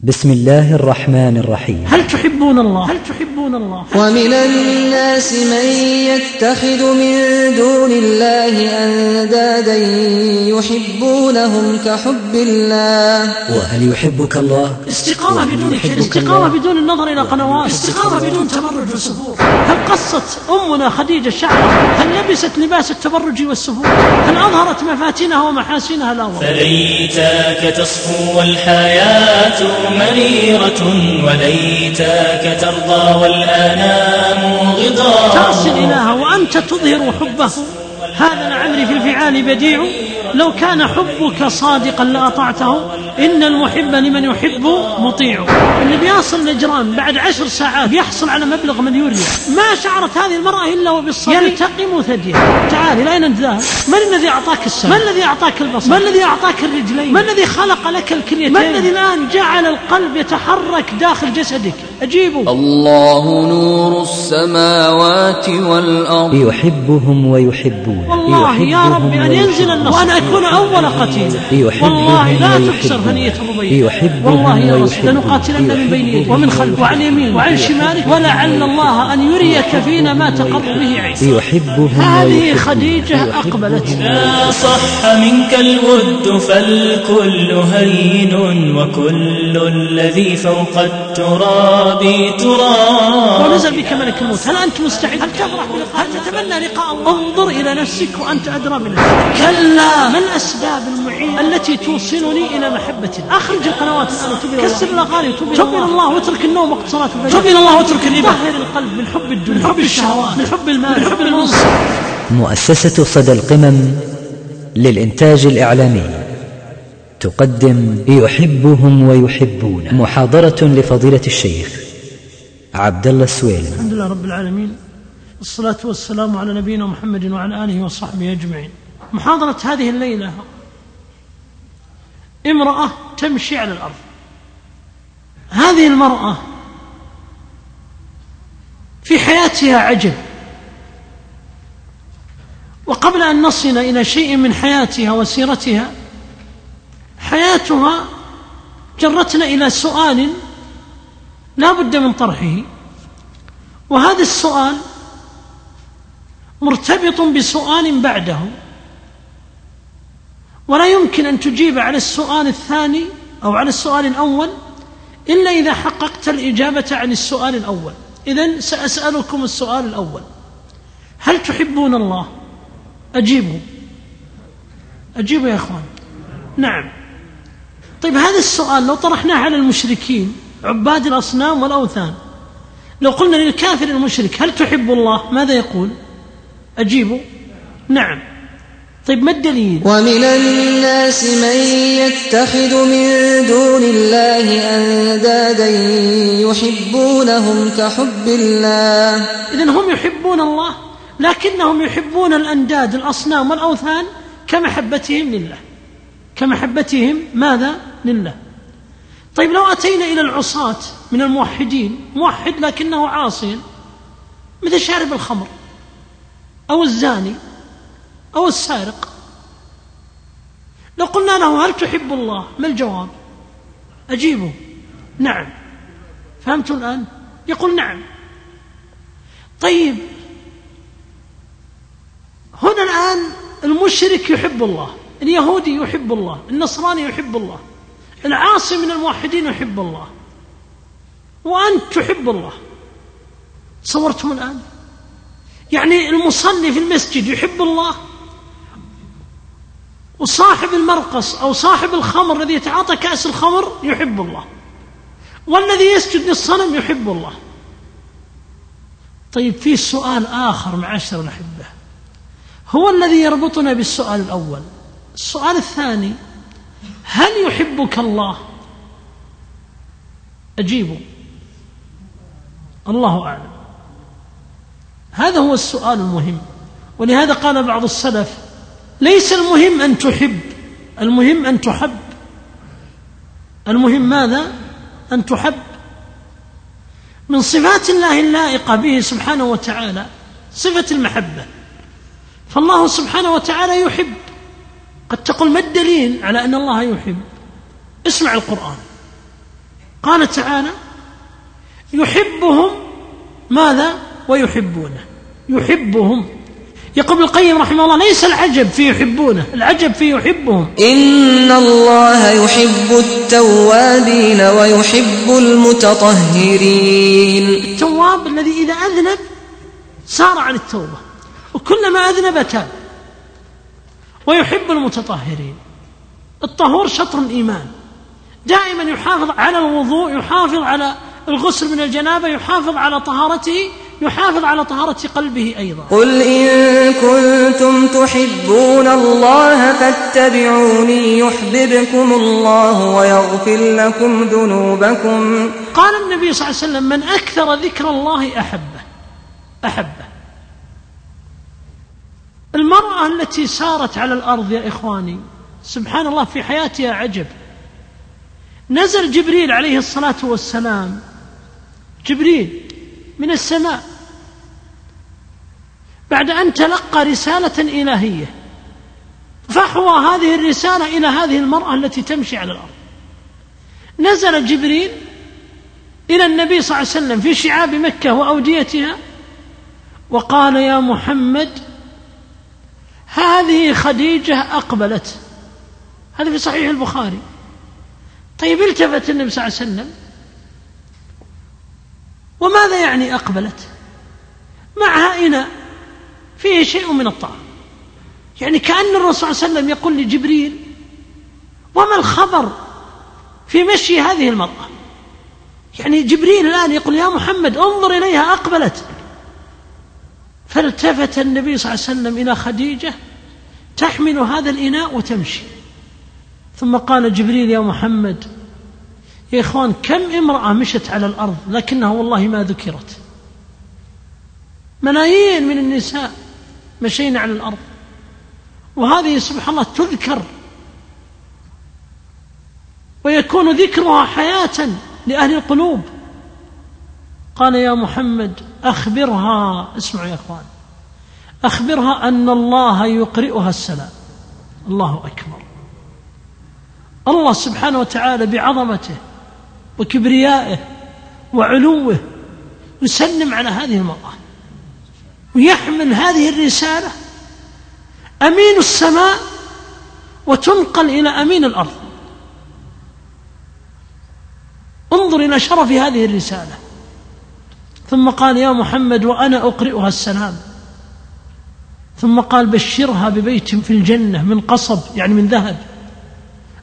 بسم الله الرحمن الرحيم. هل تحبون الله؟ هل تحبون الله؟ ومن الناس من يتخذ من دون الله أندادا يحبونهم كحب الله. وهل يحبك الله؟ استقامة بدون استقامة بدون النظر إلى قنوات. استقامة بدون تبرج وسفور هل قصت أمنا خديجة شعرها هل لبست لباس التبرج والسفور؟ هل أظهرت مفاتنها ومحاسنها لا والله فليتك تصفو والحياة مريرة وليتك ترضى والآنام غضاء. تعصي الإله وأنت تظهر حبه. هذا لعمري في الفعال بديع. لو كان حبك صادقا لأطعته إن المحب لمن يحب مطيع. اللي بيصل نجران بعد عشر ساعات يحصل على مبلغ من يوريا. ما شعرت هذه المرأة إلا وبالصبر يلتقم ثديها تعال إلى أين أنت ذاهب من الذي أعطاك السمع من الذي أعطاك البصر؟ من الذي أعطاك الرجلين؟ من الذي خلق لك الكليتين من الذي الآن جعل القلب يتحرك داخل جسدك؟ أجيبوا الله نور السماوات والأرض. يحبهم ويحبون والله يا رب أن ينزل النصر. وأن أكون أول قتيل. والله لا تكسر ثنية الربيع والله يا رسول لنقاتلن من بين يديك ومن خلف وعن يمين وعن شمالك ولعل الله أن يريك فينا ما تقر به يحبهم هذه. خديجة أقبلت. لا صح منك الود فالكل هين وكل الذي فوق التراب تراب. ونزل بك ملك الموت. هل أنت مستعد؟ هل تفرح هل تتمنى لقاء؟ الله انظر إلى نفسك وأنت أدرى من نفسك كلا. ما الأسباب المعينة التي توصلني إلى محبة الله؟ أخرج القنوات. الآن كسر الأغاني وتب إلى الله الله واترك النوم وقت صلاة الفجر. تب إلى الله واترك الربا طهر القلب من حب الدنيا من حب الشهوات من حب المال من حب المنصب. مؤسسة صدى القمم للإنتاج الإعلامي. تقدم يحبهم ويحبون محاضرة لفضيلة الشيخ عبد الله السويل الحمد لله رب العالمين. والصلاة والسلام على نبينا محمد وعلى آله وصحبه أجمعين. محاضرة هذه الليلة. امرأة تمشي على الأرض. هذه المرأة في حياتها عجب. وقبل أن نصل إلى شيء من حياتها وسيرتها حياتها جرتنا إلى سؤال لا بد من طرحه. وهذا السؤال مرتبط بسؤال بعده. ولا يمكن أن تجيب على السؤال الثاني أو على السؤال الأول إلا إذا حققت الإجابة عن السؤال الأول. اذا سأسألكم السؤال الأول. هل تحبون الله؟ اجيبوا اجيبوا يا إخوان. نعم. طيب هذا السؤال لو طرحناه على المشركين عباد الأصنام والأوثان لو قلنا للكافر المشرك هل تحب الله؟ ماذا يقول؟ اجيبوا نعم. طيب ما الدليل؟ ومن الناس من يتخذ من دون الله أندادا يحبونهم كحب الله. اذا هم يحبون الله لكنهم يحبون الأنداد الأصنام والأوثان كمحبتهم لله. كمحبتهم ماذا؟ لله. طيب لو أتينا إلى العصاة من الموحدين موحد لكنه عاصي مثل شارب الخمر أو الزاني أو السارق. لو قلنا له هل تحب الله؟ ما الجواب؟ أجيبه. نعم. فهمتوا الآن؟ يقول نعم. طيب. هنا الآن المشرك يحب الله اليهودي يحب الله النصراني يحب الله العاصي من الموحدين يحب الله. وأنت تحب الله. صورتم الآن؟ يعني المصلي في المسجد يحب الله؟ وصاحب المرقص أو صاحب الخمر الذي يتعاطى كأس الخمر يحب الله. والذي يسجد للصنم يحب الله. طيب في سؤال آخر معاشر الأحبة هو الذي يربطنا بالسؤال الأول. السؤال الثاني هل يحبك الله؟ أجيبوا الله أعلم. هذا هو السؤال المهم. ولهذا قال بعض السلف ليس المهم أن تحب المهم أن تحب. المهم ماذا؟ أن تحب. من صفات الله اللائقة به سبحانه وتعالى صفة المحبة. فالله سبحانه وتعالى يحب. قد تقول ما الدليل على أن الله يحب؟ اسمع القرآن. قال تعالى يحبهم ماذا؟ ويحبونه. يحبهم. يقول ابن القيم رحمه الله ليس العجب في يحبونه العجب في يحبهم. إن الله يحب التوابين ويحب المتطهرين. التواب الذي إذا أذنب سار عن التوبة وكلما أذنب تاب. ويحب المتطهرين. الطهور شطر الإيمان. دائما يحافظ على الوضوء يحافظ على الغسل من الجنابة يحافظ على طهارته يحافظ على طهارة قلبه أيضا. قل إن كنتم تحبون الله فاتبعوني يحببكم الله ويغفر لكم ذنوبكم. قال النبي صلى الله عليه وسلم من أكثر ذكر الله أحبه أحبه. المرأة التي سارت على الأرض يا إخواني سبحان الله في حياتها عجب. نزل جبريل عليه الصلاة والسلام. جبريل من السماء. بعد أن تلقى رسالة إلهية فحوى هذه الرسالة إلى هذه المرأة التي تمشي على الأرض. نزل جبريل إلى النبي صلى الله عليه وسلم في شعاب مكة وأوديتها وقال يا محمد هذه خديجة أقبلت. هذا في صحيح البخاري. طيب التفت النبي صلى الله عليه وسلم وماذا يعني أقبلت؟ معها إناء فيه شيء من الطعام. يعني كأن الرسول صلى الله عليه وسلم يقول لجبريل وما الخبر في مشي هذه المرأة؟ يعني جبريل الآن يقول يا محمد انظر إليها أقبلت. فالتفت النبي صلى الله عليه وسلم إلى خديجة تحمل هذا الإناء وتمشي. ثم قال جبريل يا محمد يا إخوان كم امرأة مشت على الأرض لكنها والله ما ذكرت؟ ملايين من النساء مشينا على الأرض. وهذه سبحان الله تذكر. ويكون ذكرها حياة لأهل القلوب. قال يا محمد أخبرها اسمعوا يا أخوان أخبرها أن الله يقرئها السلام. الله أكبر. الله سبحانه وتعالى بعظمته وكبريائه وعلوه يسلم على هذه المرأة ويحمل هذه الرسالة أمين السماء وتنقل إلى أمين الأرض. انظر إلى شرف هذه الرسالة. ثم قال يا محمد وأنا أقرئها السلام. ثم قال بشرها ببيت في الجنة من قصب يعني من ذهب.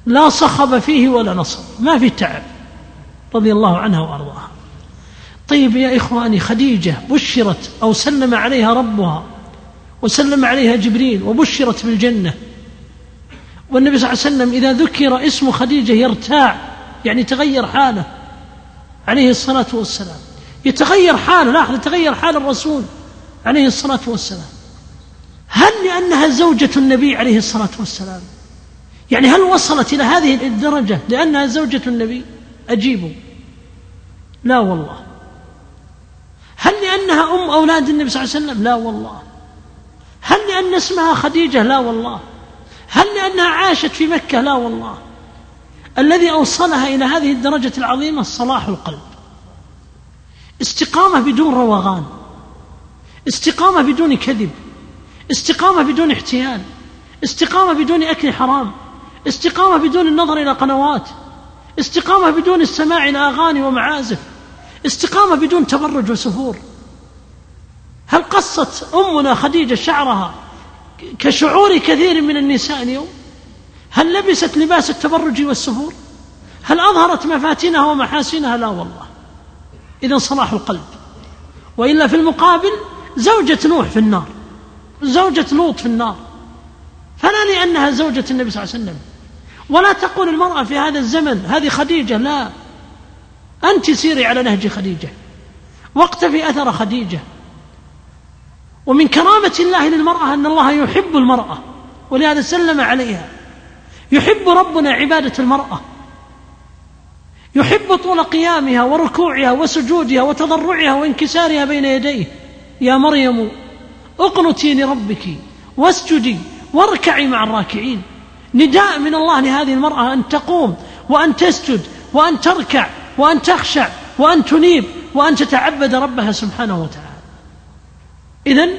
لا صخب فيه ولا نصب. ما في تعب. رضي الله عنها وأرضاها. طيب يا إخواني خديجة بشرت أو سلم عليها ربها وسلم عليها جبريل وبشرت بالجنة. والنبي صلى الله عليه وسلم إذا ذكر اسم خديجة يرتاع يعني تغير حاله عليه الصلاة والسلام. يتغير حاله لاحظ يتغير حال الرسول عليه الصلاة والسلام. هل لأنها زوجة النبي عليه الصلاة والسلام؟ يعني هل وصلت إلى هذه الدرجة لأنها زوجة النبي؟ أجيبوا لا والله. هل لأنها أم أولاد النبي صلى الله عليه وسلم؟ لا والله. هل لأن اسمها خديجة؟ لا والله. هل لأنها عاشت في مكة؟ لا والله. الذي أوصلها إلى هذه الدرجة العظيمة صلاح القلب. استقامة بدون روغان. استقامة بدون كذب. استقامة بدون احتيال. استقامة بدون أكل حرام. استقامة بدون النظر إلى قنوات. استقامة بدون السماع إلى أغاني ومعازف. استقامة بدون تبرج وسفور. هل قصت أمنا خديجة شعرها كشعور كثير من النساء اليوم؟ هل لبست لباس التبرج والسفور؟ هل أظهرت مفاتنها ومحاسنها؟ لا والله. إذا صلاح القلب. وإلا في المقابل زوجة نوح في النار. زوجة لوط في النار. فلا لأنها زوجة النبي صلى الله عليه وسلم. ولا تقول المرأة في هذا الزمن هذه خديجة لا. أنت سيري على نهج خديجة. واقتفي أثر خديجة. ومن كرامة الله للمرأة أن الله يحب المرأة ولهذا سلم عليها. يحب ربنا عبادة المرأة. يحب طول قيامها وركوعها وسجودها وتضرعها وانكسارها بين يديه. يا مريم أقنتي لربك واسجدي واركعي مع الراكعين. نداء من الله لهذه المرأة أن تقوم وأن تسجد وأن تركع وأن تخشع وأن تنيب وأن تتعبد ربها سبحانه وتعالى. إذن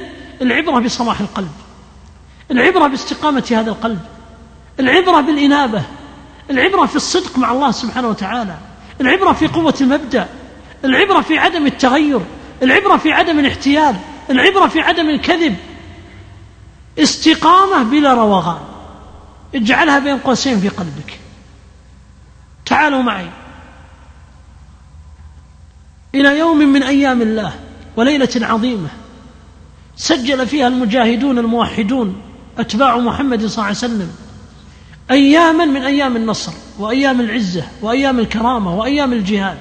العبرة بصلاح القلب العبرة باستقامة هذا القلب العبرة بالإنابة العبرة في الصدق مع الله سبحانه وتعالى العبرة في قوة المبدأ العبرة في عدم التغير العبرة في عدم الاحتيال العبرة في عدم الكذب. استقامة بلا روغان اجعلها بين قوسين في قلبك. تعالوا معي. إلى يوم من أيام الله وليلة عظيمة سجل فيها المجاهدون الموحدون أتباع محمد صلى الله عليه وسلم أياما من أيام النصر وأيام العزة وأيام الكرامة وأيام الجهاد.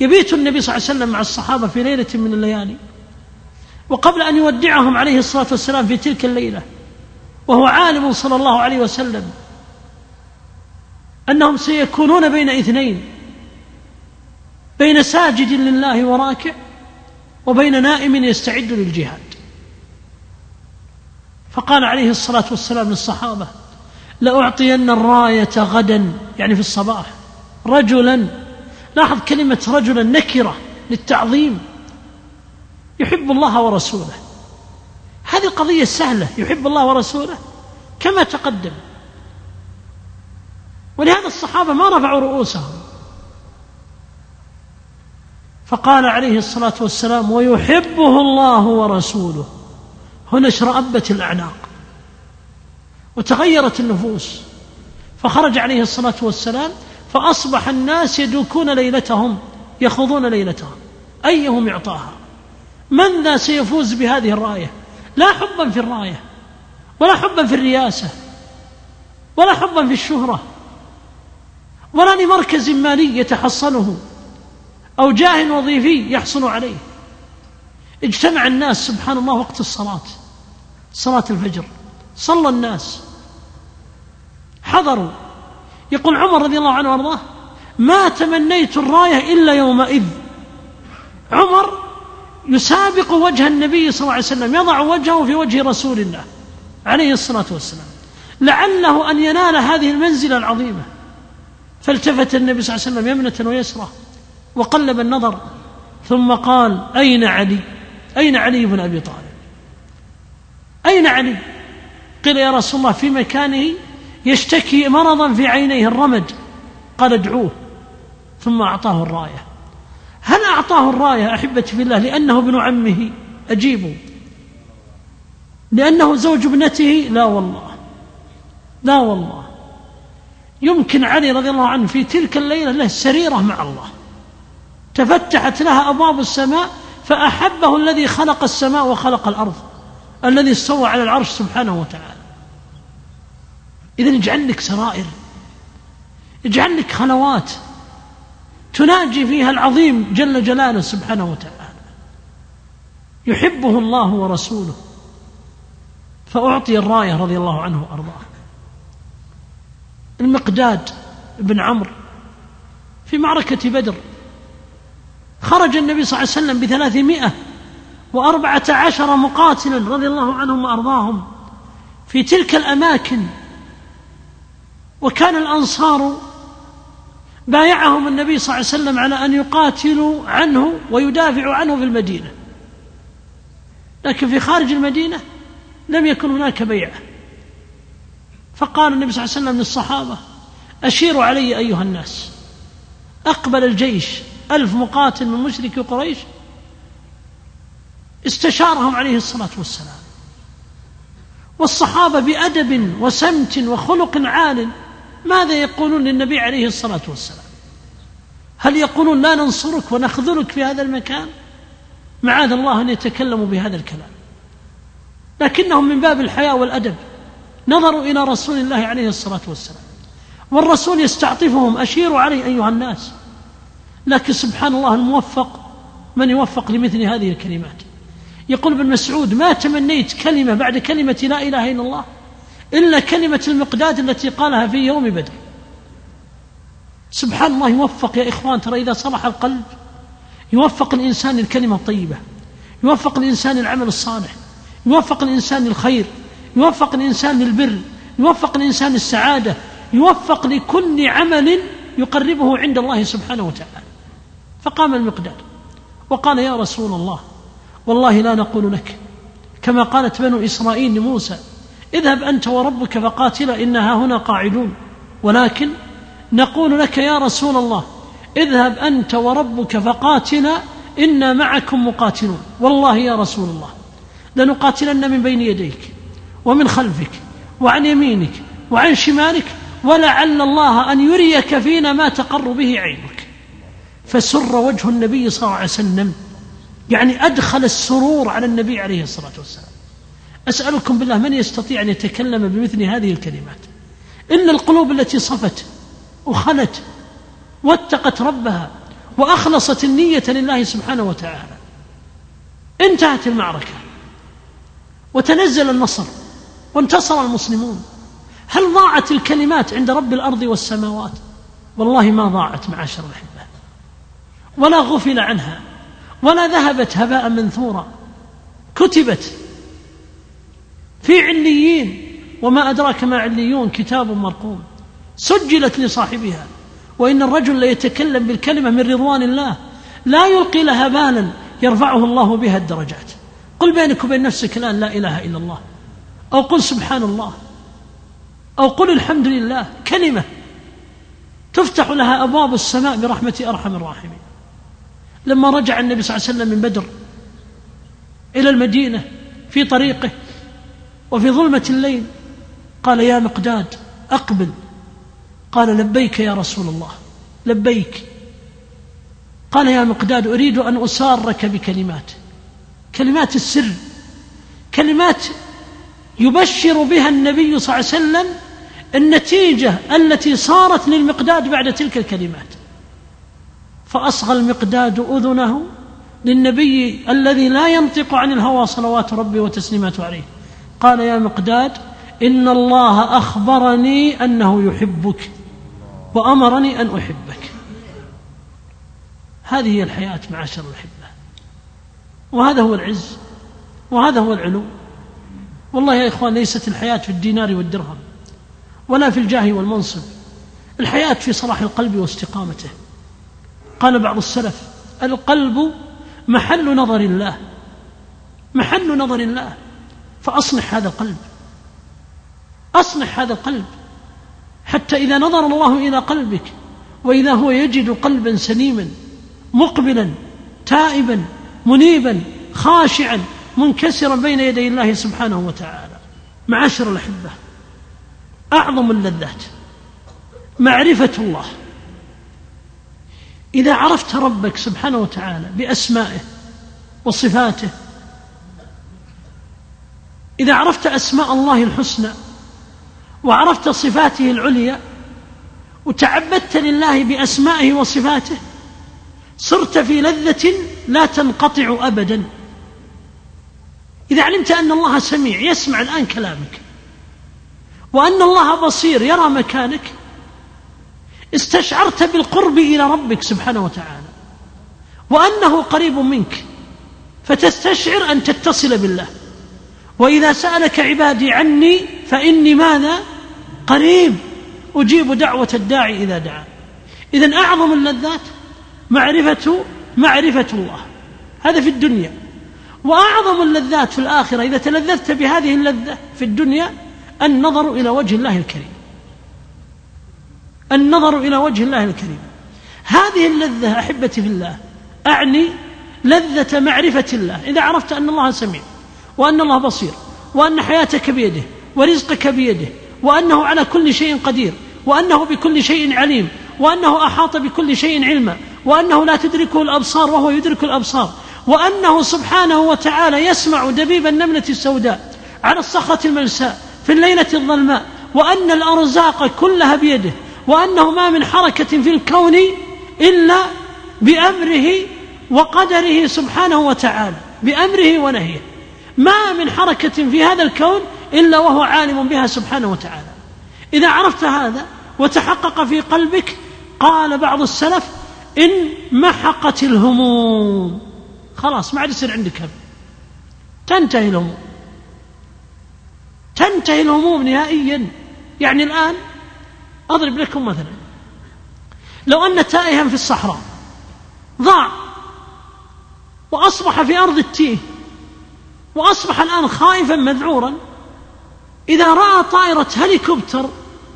يبيت النبي صلى الله عليه وسلم مع الصحابة في ليلة من الليالي وقبل أن يودعهم عليه الصلاة والسلام في تلك الليلة وهو عالم صلى الله عليه وسلم أنهم سيكونون بين إثنين بين ساجد لله وراكع وبين نائم يستعد للجهاد. فقال عليه الصلاة والسلام للصحابة لأعطين الراية غدا يعني في الصباح رجلا لاحظ كلمة رجلا نكرة للتعظيم يحب الله ورسوله. هذه قضية سهلة يحب الله ورسوله كما تقدم. ولهذا الصحابة ما رفعوا رؤوسهم. فقال عليه الصلاة والسلام ويحبه الله ورسوله. هنا اشرأبت الأعناق. وتغيرت النفوس. فخرج عليه الصلاة والسلام فأصبح الناس يدوكون ليلتهم يخوضون ليلتهم. أيهم يعطاها؟ من ذا سيفوز بهذه الرأية؟ لا حبا في الراية ولا حبا في الرياسة ولا حبا في الشهرة ولا لمركز مالي يتحصنه أو جاه وظيفي يحصل عليه. اجتمع الناس سبحان الله وقت الصلاة صلاة الفجر صلى الناس حضروا. يقول عمر رضي الله عنه وأرضاه ما تمنيت الراية إلا يومئذ. عمر يسابق وجه النبي صلى الله عليه وسلم يضع وجهه في وجه رسول الله عليه الصلاة والسلام. لعله أن ينال هذه المنزلة العظيمة. فالتفت النبي صلى الله عليه وسلم يمنة ويسرى وقلب النظر ثم قال أين علي؟ أين علي بن أبي طالب؟ أين علي؟ قيل يا رسول الله في مكانه يشتكي مرضا في عينيه الرمد قال ادعوه. ثم أعطاه الراية. هل أعطاه الراية أحبتي في الله لأنه ابن عمه؟ أجيبوا لأنه زوج ابنته؟ لا والله. لا والله. يمكن علي رضي الله عنه في تلك الليلة له سريرة مع الله. تفتحت لها أبواب السماء فأحبه الذي خلق السماء وخلق الأرض الذي استوى على العرش سبحانه وتعالى. إذا اجعل لك سرائر. اجعل لك خلوات. تناجي فيها العظيم جل جلاله سبحانه وتعالى. يحبه الله ورسوله. فأعطي الراية رضي الله عنه وأرضاه. المقداد بن عمرو في معركة بدر. خرج النبي صلى الله عليه وسلم بثلاثمائة وأربعة عشر مقاتلا رضي الله عنهم وأرضاهم في تلك الأماكن. وكان الأنصار بايعهم النبي صلى الله عليه وسلم على أن يقاتلوا عنه ويدافعوا عنه في المدينة. لكن في خارج المدينة لم يكن هناك بيعة. فقال النبي صلى الله عليه وسلم للصحابة أشيروا علي أيها الناس. أقبل الجيش ألف مقاتل من مشرك قريش استشارهم عليه الصلاة والسلام. والصحابة بأدب وسمت وخلق عال ماذا يقولون للنبي عليه الصلاة والسلام؟ هل يقولون لا ننصرك ونخذلك في هذا المكان؟ معاذ الله أن يتكلموا بهذا الكلام. لكنهم من باب الحياء والأدب نظروا إلى رسول الله عليه الصلاة والسلام. والرسول يستعطفهم أشيروا علي أيها الناس. لكن سبحان الله الموفق من يوفق لمثل هذه الكلمات؟ يقول ابن مسعود ما تمنيت كلمة بعد كلمة لا إله إلا الله؟ إلا كلمة المقداد التي قالها في يوم بدر. سبحان الله يوفق يا إخوان. ترى إذا صلح القلب يوفق الإنسان للكلمة الطيبة يوفق الإنسان للعمل الصالح يوفق الإنسان للخير يوفق الإنسان للبر يوفق الإنسان للسعادة يوفق لكل عمل يقربه عند الله سبحانه وتعالى. فقام المقداد وقال يا رسول الله والله لا نقول لك كما قالت بنو إسرائيل لموسى اذهب أنت وربك فقاتلا إنها هنا قاعدون. ولكن نقول لك يا رسول الله اذهب أنت وربك فقاتلا إنا معكم مقاتلون. والله يا رسول الله لنقاتلن من بين يديك ومن خلفك وعن يمينك وعن شمالك ولعل الله أن يريك فينا ما تقر به عينك. فسر وجه النبي صلى الله عليه وسلم يعني أدخل السرور على النبي عليه الصلاة والسلام. أسألكم بالله من يستطيع أن يتكلم بمثل هذه الكلمات. إلا القلوب التي صفت وخلت واتقت ربها وأخلصت النية لله سبحانه وتعالى انتهت المعركة وتنزل النصر وانتصر المسلمون. هل ضاعت الكلمات عند رب الأرض والسماوات؟ والله ما ضاعت معاشر الأحبة ولا غفل عنها ولا ذهبت هباء منثورا. كتبت في عليين وما أدراك ما عليون كتاب مرقوم سجلت لصاحبها وإن الرجل ليتكلم بالكلمة من رضوان الله لا يلقي لها بالا يرفعه الله بها الدرجات. قل بينك وبين نفسك الآن لا إله إلا الله. أو قل سبحان الله. أو قل الحمد لله. كلمة تفتح لها أبواب السماء برحمة أرحم الراحمين. لما رجع النبي صلى الله عليه وسلم من بدر إلى المدينة في طريقه وفي ظلمة الليل قال يا مقداد أقبل. قال لبيك يا رسول الله لبيك. قال يا مقداد أريد أن أسارك بكلمات. كلمات السر كلمات يبشر بها النبي صلى الله عليه وسلم النتيجة التي صارت للمقداد بعد تلك الكلمات. فأصغى المقداد أذنه للنبي الذي لا ينطق عن الهوى صلوات ربي وتسليماته عليه. قال يا مقداد إن الله أخبرني أنه يحبك وأمرني أن أحبك. هذه هي الحياة معاشر الأحبة وهذا هو العز وهذا هو العلو. والله يا إخوان ليست الحياة في الدينار والدرهم ولا في الجاه والمنصب. الحياة في صلاح القلب واستقامته. قال بعض السلف القلب محل نظر الله محل نظر الله. فأصلح هذا القلب. أصلح هذا القلب. حتى إذا نظر الله إلى قلبك وإذا هو يجد قلبا سليما مقبلا تائبا منيبا خاشعا منكسرا بين يدي الله سبحانه وتعالى. معاشر الأحبة أعظم اللذات. معرفة الله. إذا عرفت ربك سبحانه وتعالى بأسمائه وصفاته إذا عرفت أسماء الله الحسنى وعرفت صفاته العليا وتعبدت لله بأسمائه وصفاته صرت في لذة لا تنقطع أبدا. إذا علمت أن الله سميع يسمع الآن كلامك. وأن الله بصير يرى مكانك. استشعرت بالقرب إلى ربك سبحانه وتعالى. وأنه قريب منك. فتستشعر أن تتصل بالله. وإذا سألك عبادي عني فإني ماذا؟ قريب. أجيب دعوة الداعي إذا دعا. إذا أعظم اللذات معرفة معرفة الله. هذا في الدنيا. وأعظم اللذات في الآخرة إذا تلذذت بهذه اللذة في الدنيا النظر إلى وجه الله الكريم. النظر إلى وجه الله الكريم. هذه اللذة أحبتي في الله أعني لذة معرفة الله. إذا عرفت أن الله سميع. وأن الله بصير وأن حياتك بيده ورزقك بيده وأنه على كل شيء قدير وأنه بكل شيء عليم وأنه أحاط بكل شيء علما وأنه لا تدركه الأبصار وهو يدرك الأبصار وأنه سبحانه وتعالى يسمع دبيب النملة السوداء على الصخرة الملساء في الليلة الظلماء وأن الأرزاق كلها بيده وأنه ما من حركة في الكون إلا بأمره وقدره سبحانه وتعالى بأمره ونهيه. ما من حركة في هذا الكون إلا وهو عالم بها سبحانه وتعالى. إذا عرفت هذا وتحقق في قلبك قال بعض السلف إن محقت الهموم. خلاص ما عاد يصير عندك هم. تنتهي الهموم. تنتهي الهموم نهائيا. يعني الآن أضرب لكم مثلا. لو أن تائها في الصحراء ضاع وأصبح في أرض التيه وأصبح الآن خائفا مذعورا. إذا رأى طائرة هليكوبتر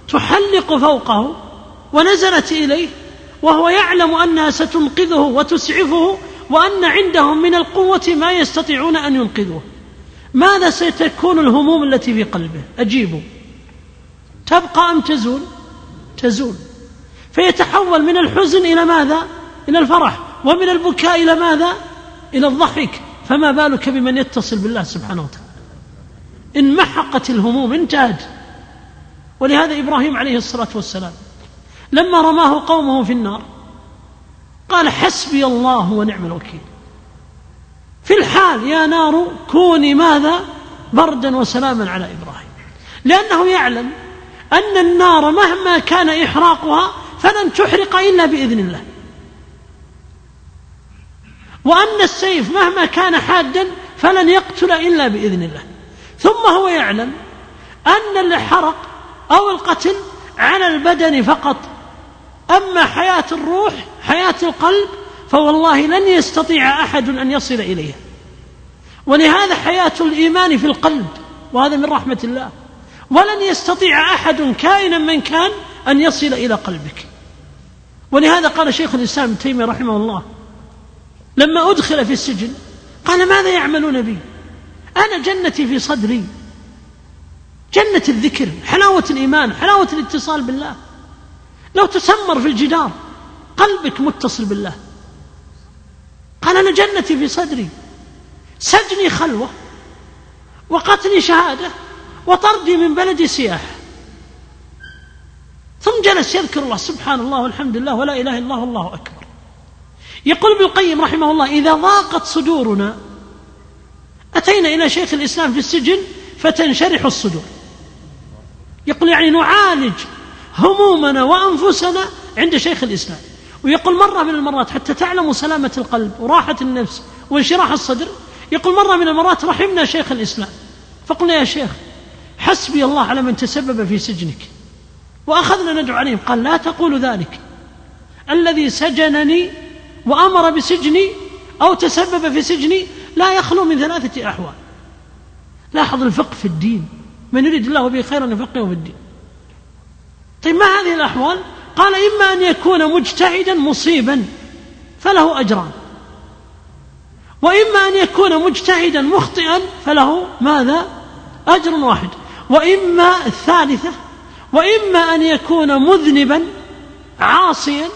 تحلق فوقه ونزلت إليه وهو يعلم أنها ستنقذه وتسعفه وأن عندهم من القوة ما يستطيعون أن ينقذوه. ماذا ستكون الهموم التي في قلبه؟ أجيبوا. تبقى أم تزول؟ تزول. فيتحول من الحزن إلى ماذا؟ إلى الفرح ومن البكاء إلى ماذا؟ إلى الضحك. فما بالك بمن يتصل بالله سبحانه وتعالى؟ إن محقت الهموم انتهت. ولهذا إبراهيم عليه الصلاة والسلام لما رماه قومه في النار قال حسبي الله ونعم الوكيل. في الحال يا نار كوني ماذا؟ بردا وسلاما على إبراهيم. لأنه يعلم أن النار مهما كان إحراقها فلن تحرق إلا بإذن الله. وأن السيف مهما كان حادا فلن يقتل إلا بإذن الله. ثم هو يعلم أن الحرق أو القتل على البدن فقط. أما حياة الروح حياة القلب فوالله لن يستطيع أحد أن يصل إليها. ولهذا حياة الإيمان في القلب وهذا من رحمة الله. ولن يستطيع أحد كائنا من كان أن يصل إلى قلبك. ولهذا قال شيخ الإسلام ابن تيمية رحمه الله لما أدخل في السجن قال ماذا يعملون بي؟ أنا جنتي في صدري. جنة الذكر حلاوة الإيمان حلاوة الاتصال بالله. لو تسمر في الجدار قلبك متصل بالله. قال أنا جنتي في صدري. سجني خلوة وقتلي شهادة وطردي من بلدي سياحة ثم جلس يذكر الله سبحان الله والحمد لله ولا إله إلا الله والله أكبر. يقول ابن القيم رحمه الله إذا ضاقت صدورنا أتينا إلى شيخ الإسلام في السجن فتنشرح الصدور. يقول يعني نعالج همومنا وأنفسنا عند شيخ الإسلام. ويقول مرة من المرات حتى تعلموا سلامة القلب وراحة النفس وانشراح الصدر يقول مرة من المرات رحمنا شيخ الإسلام. فقلنا يا شيخ حسبي الله على من تسبب في سجنك. وأخذنا ندعو عليهم قال لا تقول ذلك. الذي سجنني وأمر بسجني أو تسبب في سجني لا يخلو من ثلاثة أحوال. لاحظ الفقه في الدين. من يريد الله به خيرا يفقهه في الدين. طيب ما هذه الأحوال؟ قال إما أن يكون مجتهدا مصيبا فله أجران. وإما أن يكون مجتهدا مخطئا فله ماذا؟ أجر واحد. وإما الثالثة وإما أن يكون مذنبا عاصيا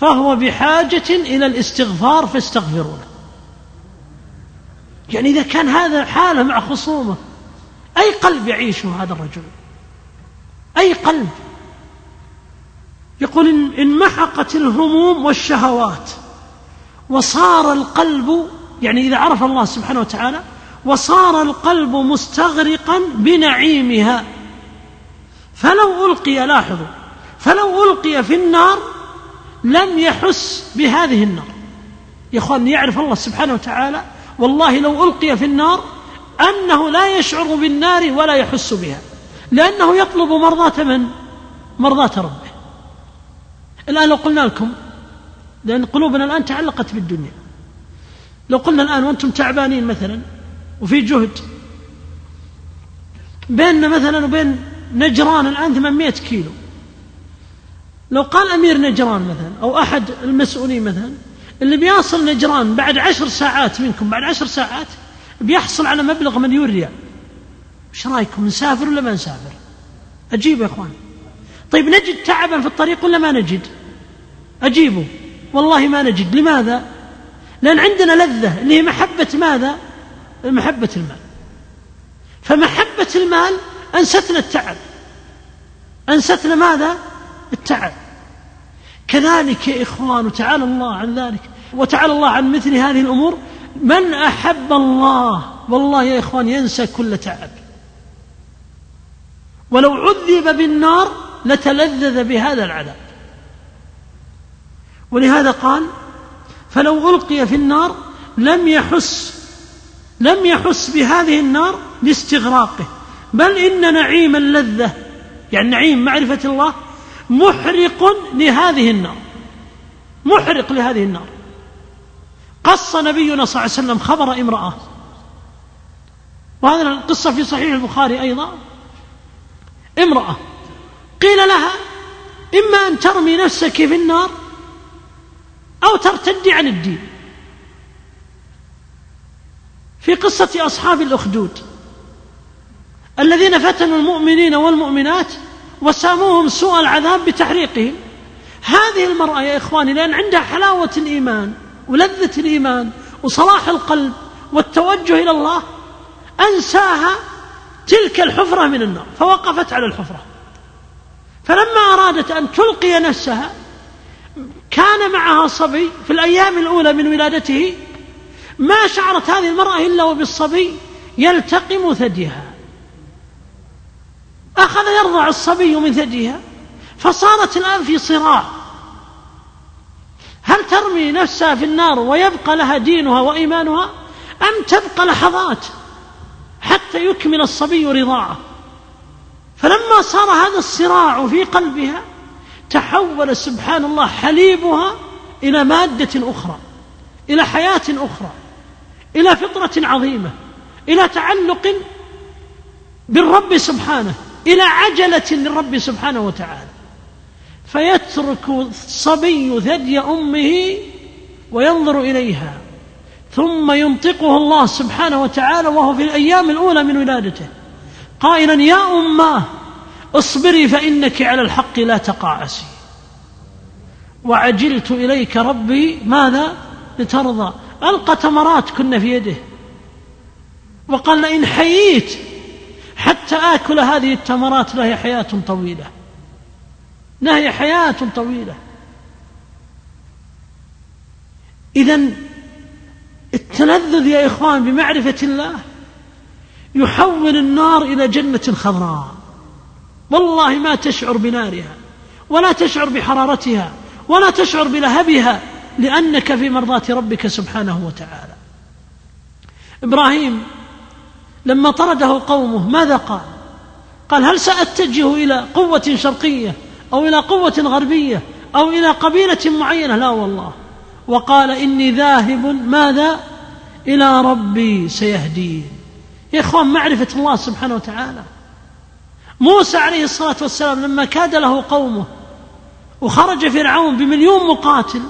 فهو بحاجة إلى الاستغفار فاستغفرونه يعني إذا كان هذا حالة مع خصومه أي قلب يعيشه هذا الرجل؟ أي قلب؟ يقول إن محقت الهموم والشهوات وصار القلب يعني إذا عرف الله سبحانه وتعالى وصار القلب مستغرقا بنعيمها. فلو ألقي لاحظوا فلو ألقي في النار لم يحس بهذه النار. يا إخوان يعرف الله سبحانه وتعالى والله لو ألقي في النار أنه لا يشعر بالنار ولا يحس بها لأنه يطلب مرضاة من؟ مرضاة ربه. الآن لو قلنا لكم لأن قلوبنا الآن تعلقت بالدنيا. لو قلنا الآن وأنتم تعبانين مثلا وفي جهد بيننا مثلا وبين نجران الآن 800 كيلو. لو قال أمير نجران مثلا أو أحد المسؤولين مثلا اللي بيصل نجران بعد عشر ساعات منكم بعد عشر ساعات بيحصل على مبلغ مليون ريال إيش رأيكم نسافر ولا ما نسافر؟ أجيب يا إخوان. طيب نجد تعبا في الطريق ولا ما نجد؟ أجيبه. والله ما نجد. لماذا؟ لأن عندنا لذة اللي هي محبة ماذا؟ محبة المال. فمحبة المال أنستنا التعب. أنستنا ماذا؟ التعب كذلك يا إخوان وتعالى الله عن ذلك وتعالى الله عن مثل هذه الأمور. من أحب الله والله يا إخوان ينسى كل تعب. ولو عذب بالنار لتلذذ بهذا العذاب. ولهذا قال فلو ألقي في النار لم يحس لم يحس بهذه النار لاستغراقه بل إن نعيم اللذة يعني نعيم معرفة الله محرق لهذه النار. محرق لهذه النار. قص نبينا صلى الله عليه وسلم خبر امرأة. وهذه القصة في صحيح البخاري أيضا. امرأة. قيل لها إما أن ترمي نفسك في النار أو ترتدي عن الدين. في قصة أصحاب الأخدود. الذين فتنوا المؤمنين والمؤمنات وساموهم سوء العذاب بتحريقهم. هذه المرأة يا إخواني لأن عندها حلاوة الإيمان ولذة الإيمان وصلاح القلب والتوجه إلى الله أنساها تلك الحفرة من النار فوقفت على الحفرة. فلما أرادت أن تلقي نفسها كان معها صبي في الأيام الأولى من ولادته ما شعرت هذه المرأة إلا وبالصبي يلتقم ثديها. أخذ يرضع الصبي من ثديها فصارت الآن في صراع. هل ترمي نفسها في النار ويبقى لها دينها وإيمانها أم تبقى لحظات حتى يكمل الصبي رضاعه؟ فلما صار هذا الصراع في قلبها تحول سبحان الله حليبها إلى مادة أخرى إلى حياة أخرى إلى فطرة عظيمة إلى تعلق بالرب سبحانه. إلى عجلة للرب سبحانه وتعالى. فيترك الصبي ثدي أمه وينظر إليها ثم ينطقه الله سبحانه وتعالى وهو في الأيام الأولى من ولادته. قائلا يا أماه اصبري فإنك على الحق لا تقاعسي. وعجلت إليك ربي ماذا؟ لترضى. ألقى تمرات كن في يده. وقال لئن حييت حتى آكل هذه التمرات لهي حياة طويلة. لهي حياة طويلة. إذا التلذذ يا إخوان بمعرفة الله يحول النار إلى جنة خضراء. والله ما تشعر بنارها ولا تشعر بحرارتها ولا تشعر بلهبها لأنك في مرضاة ربك سبحانه وتعالى. إبراهيم لما طرده قومه ماذا قال؟ قال هل سأتجه إلى قوة شرقية أو إلى قوة غربية أو إلى قبيلة معينة؟ لا والله. وقال إني ذاهب ماذا؟ إلى ربي سيهدين. يا إخوان معرفة الله سبحانه وتعالى. موسى عليه الصلاة والسلام لما كاد له قومه وخرج فرعون بمليون مقاتل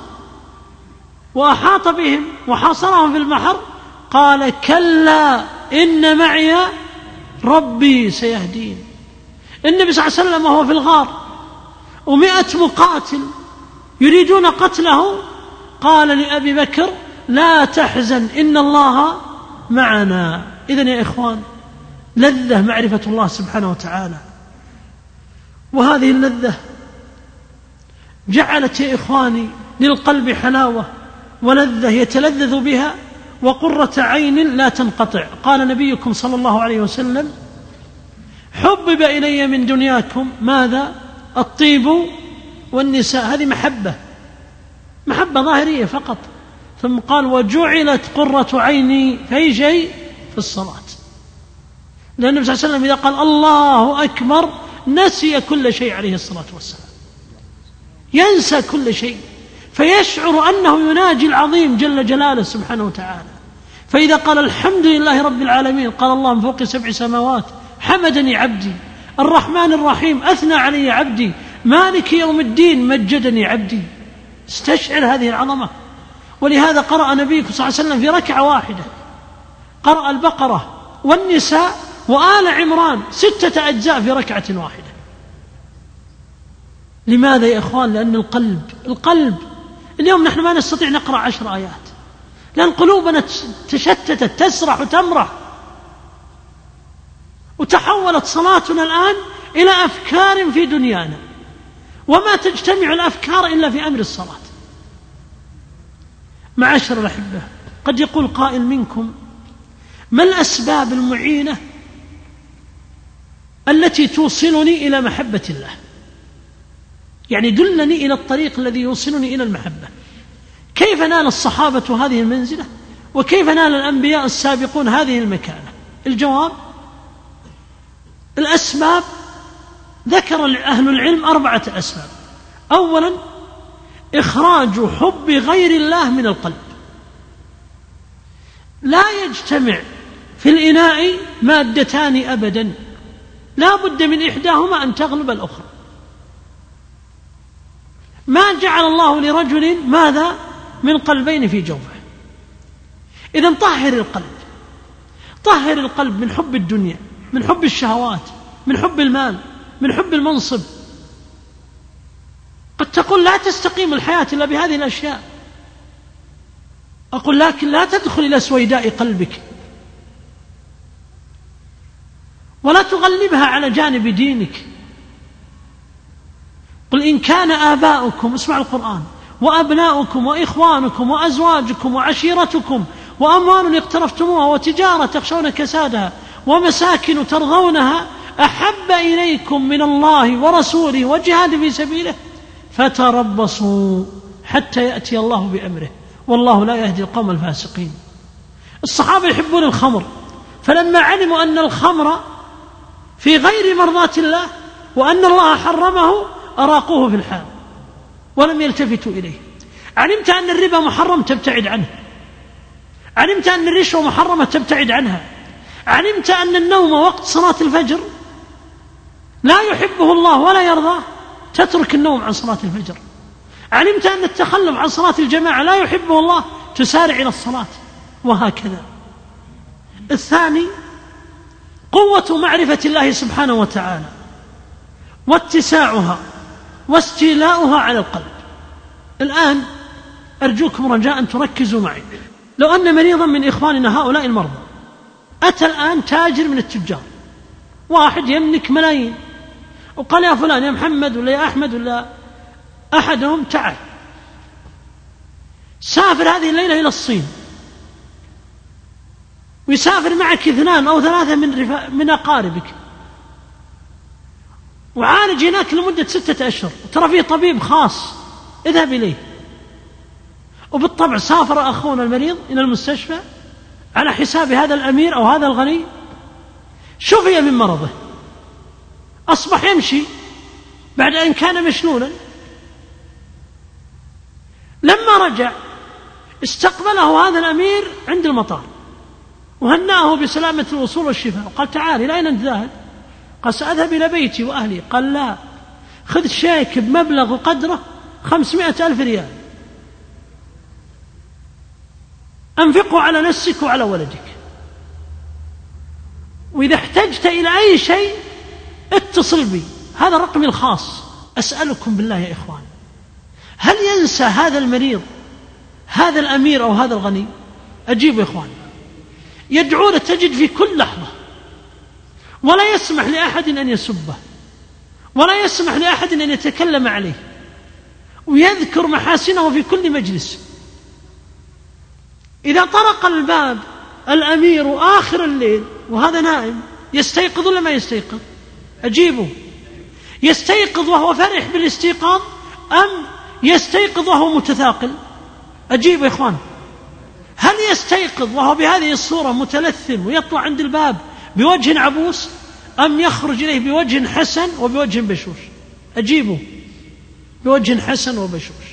وأحاط بهم وحاصرهم في البحر قال كلا إن معي ربي سيهدين. النبي صلى الله عليه وسلم وهو في الغار ومئة مقاتل يريدون قتله. قال لأبي بكر لا تحزن إن الله معنا. إذا يا إخوان لذة معرفة الله سبحانه وتعالى. وهذه اللذة جعلت يا إخواني للقلب حلاوة ولذة يتلذذ بها وقرة عين لا تنقطع. قال نبيكم صلى الله عليه وسلم حبب إلي من دنياكم ماذا؟ الطيب والنساء. هذه محبة محبة ظاهرية فقط. ثم قال وجعلت قرة عيني في شيء في الصلاة. لأن النبي صلى الله عليه وسلم إذا قال الله أكبر نسي كل شيء عليه الصلاة والسلام. ينسى كل شيء. فيشعر أنه يناجي العظيم جل جلاله سبحانه وتعالى. فإذا قال الحمد لله رب العالمين قال الله من فوق سبع سماوات حمدني عبدي الرحمن الرحيم أثنى علي عبدي مالك يوم الدين مجدني عبدي. استشعر هذه العظمة. ولهذا قرأ نبيكم صلى الله عليه وسلم في ركعة واحدة. قرأ البقرة والنساء وآل عمران ستة أجزاء في ركعة واحدة. لماذا يا إخوان؟ لأن القلب القلب اليوم نحن ما نستطيع نقرأ عشر آيات. لأن قلوبنا تشتتت تسرح وتمرح وتحولت صلاتنا الآن إلى أفكار في دنيانا. وما تجتمع الأفكار إلا في أمر الصلاة. معاشر الأحبة قد يقول قائل منكم ما الأسباب المعينة التي توصلني إلى محبة الله؟ يعني دلني إلى الطريق الذي يوصلني إلى المحبة. كيف نال الصحابة هذه المنزلة؟ وكيف نال الأنبياء السابقون هذه المكانة؟ الجواب الأسباب ذكر أهل العلم أربعة أسباب. أولا إخراج حب غير الله من القلب. لا يجتمع في الإناء مادتان أبدا. لا بد من إحداهما أن تغلب الأخرى. ما جعل الله لرجل ماذا؟ من قلبين في جوفه. إذا طهر القلب. طهر القلب من حب الدنيا من حب الشهوات من حب المال من حب المنصب. قد تقول لا تستقيم الحياة إلا بهذه الأشياء. أقول لكن لا تدخل إلى سويداء قلبك. ولا تغلبها على جانب دينك. قل إن كان آباؤكم اسمع القرآن. وأبناؤكم وإخوانكم وأزواجكم وعشيرتكم وأموال اقترفتموها وتجارة تخشون كسادها ومساكن ترضونها أحب إليكم من الله ورسوله وجهاد في سبيله فتربصوا حتى يأتي الله بأمره والله لا يهدي القوم الفاسقين. الصحابة يحبون الخمر فلما علموا أن الخمر في غير مرضاة الله وأن الله حرمه أراقوه في الحال. ولم يلتفتوا إليه. علمت أن الربا محرم تبتعد عنه. علمت أن الرشوة محرمة تبتعد عنها. علمت أن النوم وقت صلاة الفجر لا يحبه الله ولا يرضاه. تترك النوم عن صلاة الفجر. علمت أن التخلف عن صلاة الجماعة لا يحبه الله. تسارع إلى الصلاة. وهكذا. الثاني قوة معرفة الله سبحانه وتعالى. واتساعها. واستيلاؤها على القلب. الآن أرجوكم رجاء تركزوا معي. لو أن مريضا من إخواننا هؤلاء المرضى أتى الآن تاجر من التجار واحد يملك ملايين وقال يا فلان يا محمد ولا يا أحمد ولا أحدهم تعال. سافر هذه الليلة إلى الصين. ويسافر معك اثنان أو ثلاثة من. من أقاربك. وعالج هناك لمدة ستة أشهر. ترى فيه طبيب خاص. اذهب إليه. وبالطبع سافر أخونا المريض إلى المستشفى على حساب هذا الأمير أو هذا الغني. شفي من مرضه؟ أصبح يمشي بعد أن كان مشلولا. لما رجع استقبله هذا الأمير عند المطار. وهناه بسلامة الوصول والشفاء. وقال تعال إلى أين أنت ذاهب قال سأذهب إلى بيتي وأهلي قال لا خذ شيك بمبلغ قدره خمسمائة ألف ريال. أنفقه على نفسك وعلى ولدك. وإذا احتجت إلى أي شيء اتصل بي. هذا رقمي الخاص. أسألكم بالله يا إخوان. هل ينسى هذا المريض هذا الأمير أو هذا الغني؟ أجيب يا إخوان. يدعون تجد في كل لحظة ولا يسمح لأحد أن يسبه ولا يسمح لأحد أن يتكلم عليه ويذكر محاسنه في كل مجلس. إذا طرق الباب الأمير آخر الليل وهذا نائم يستيقظ ولا ما يستيقظ؟ أجيبه. يستيقظ وهو فرح بالاستيقاظ أم يستيقظ وهو متثاقل؟ أجيب يا إخوان. هل يستيقظ وهو بهذه الصورة متلثم ويطلع عند الباب بوجه عبوس أم يخرج إليه بوجه حسن وبوجه بشوش؟ أجيبه. بوجه حسن وبشوش.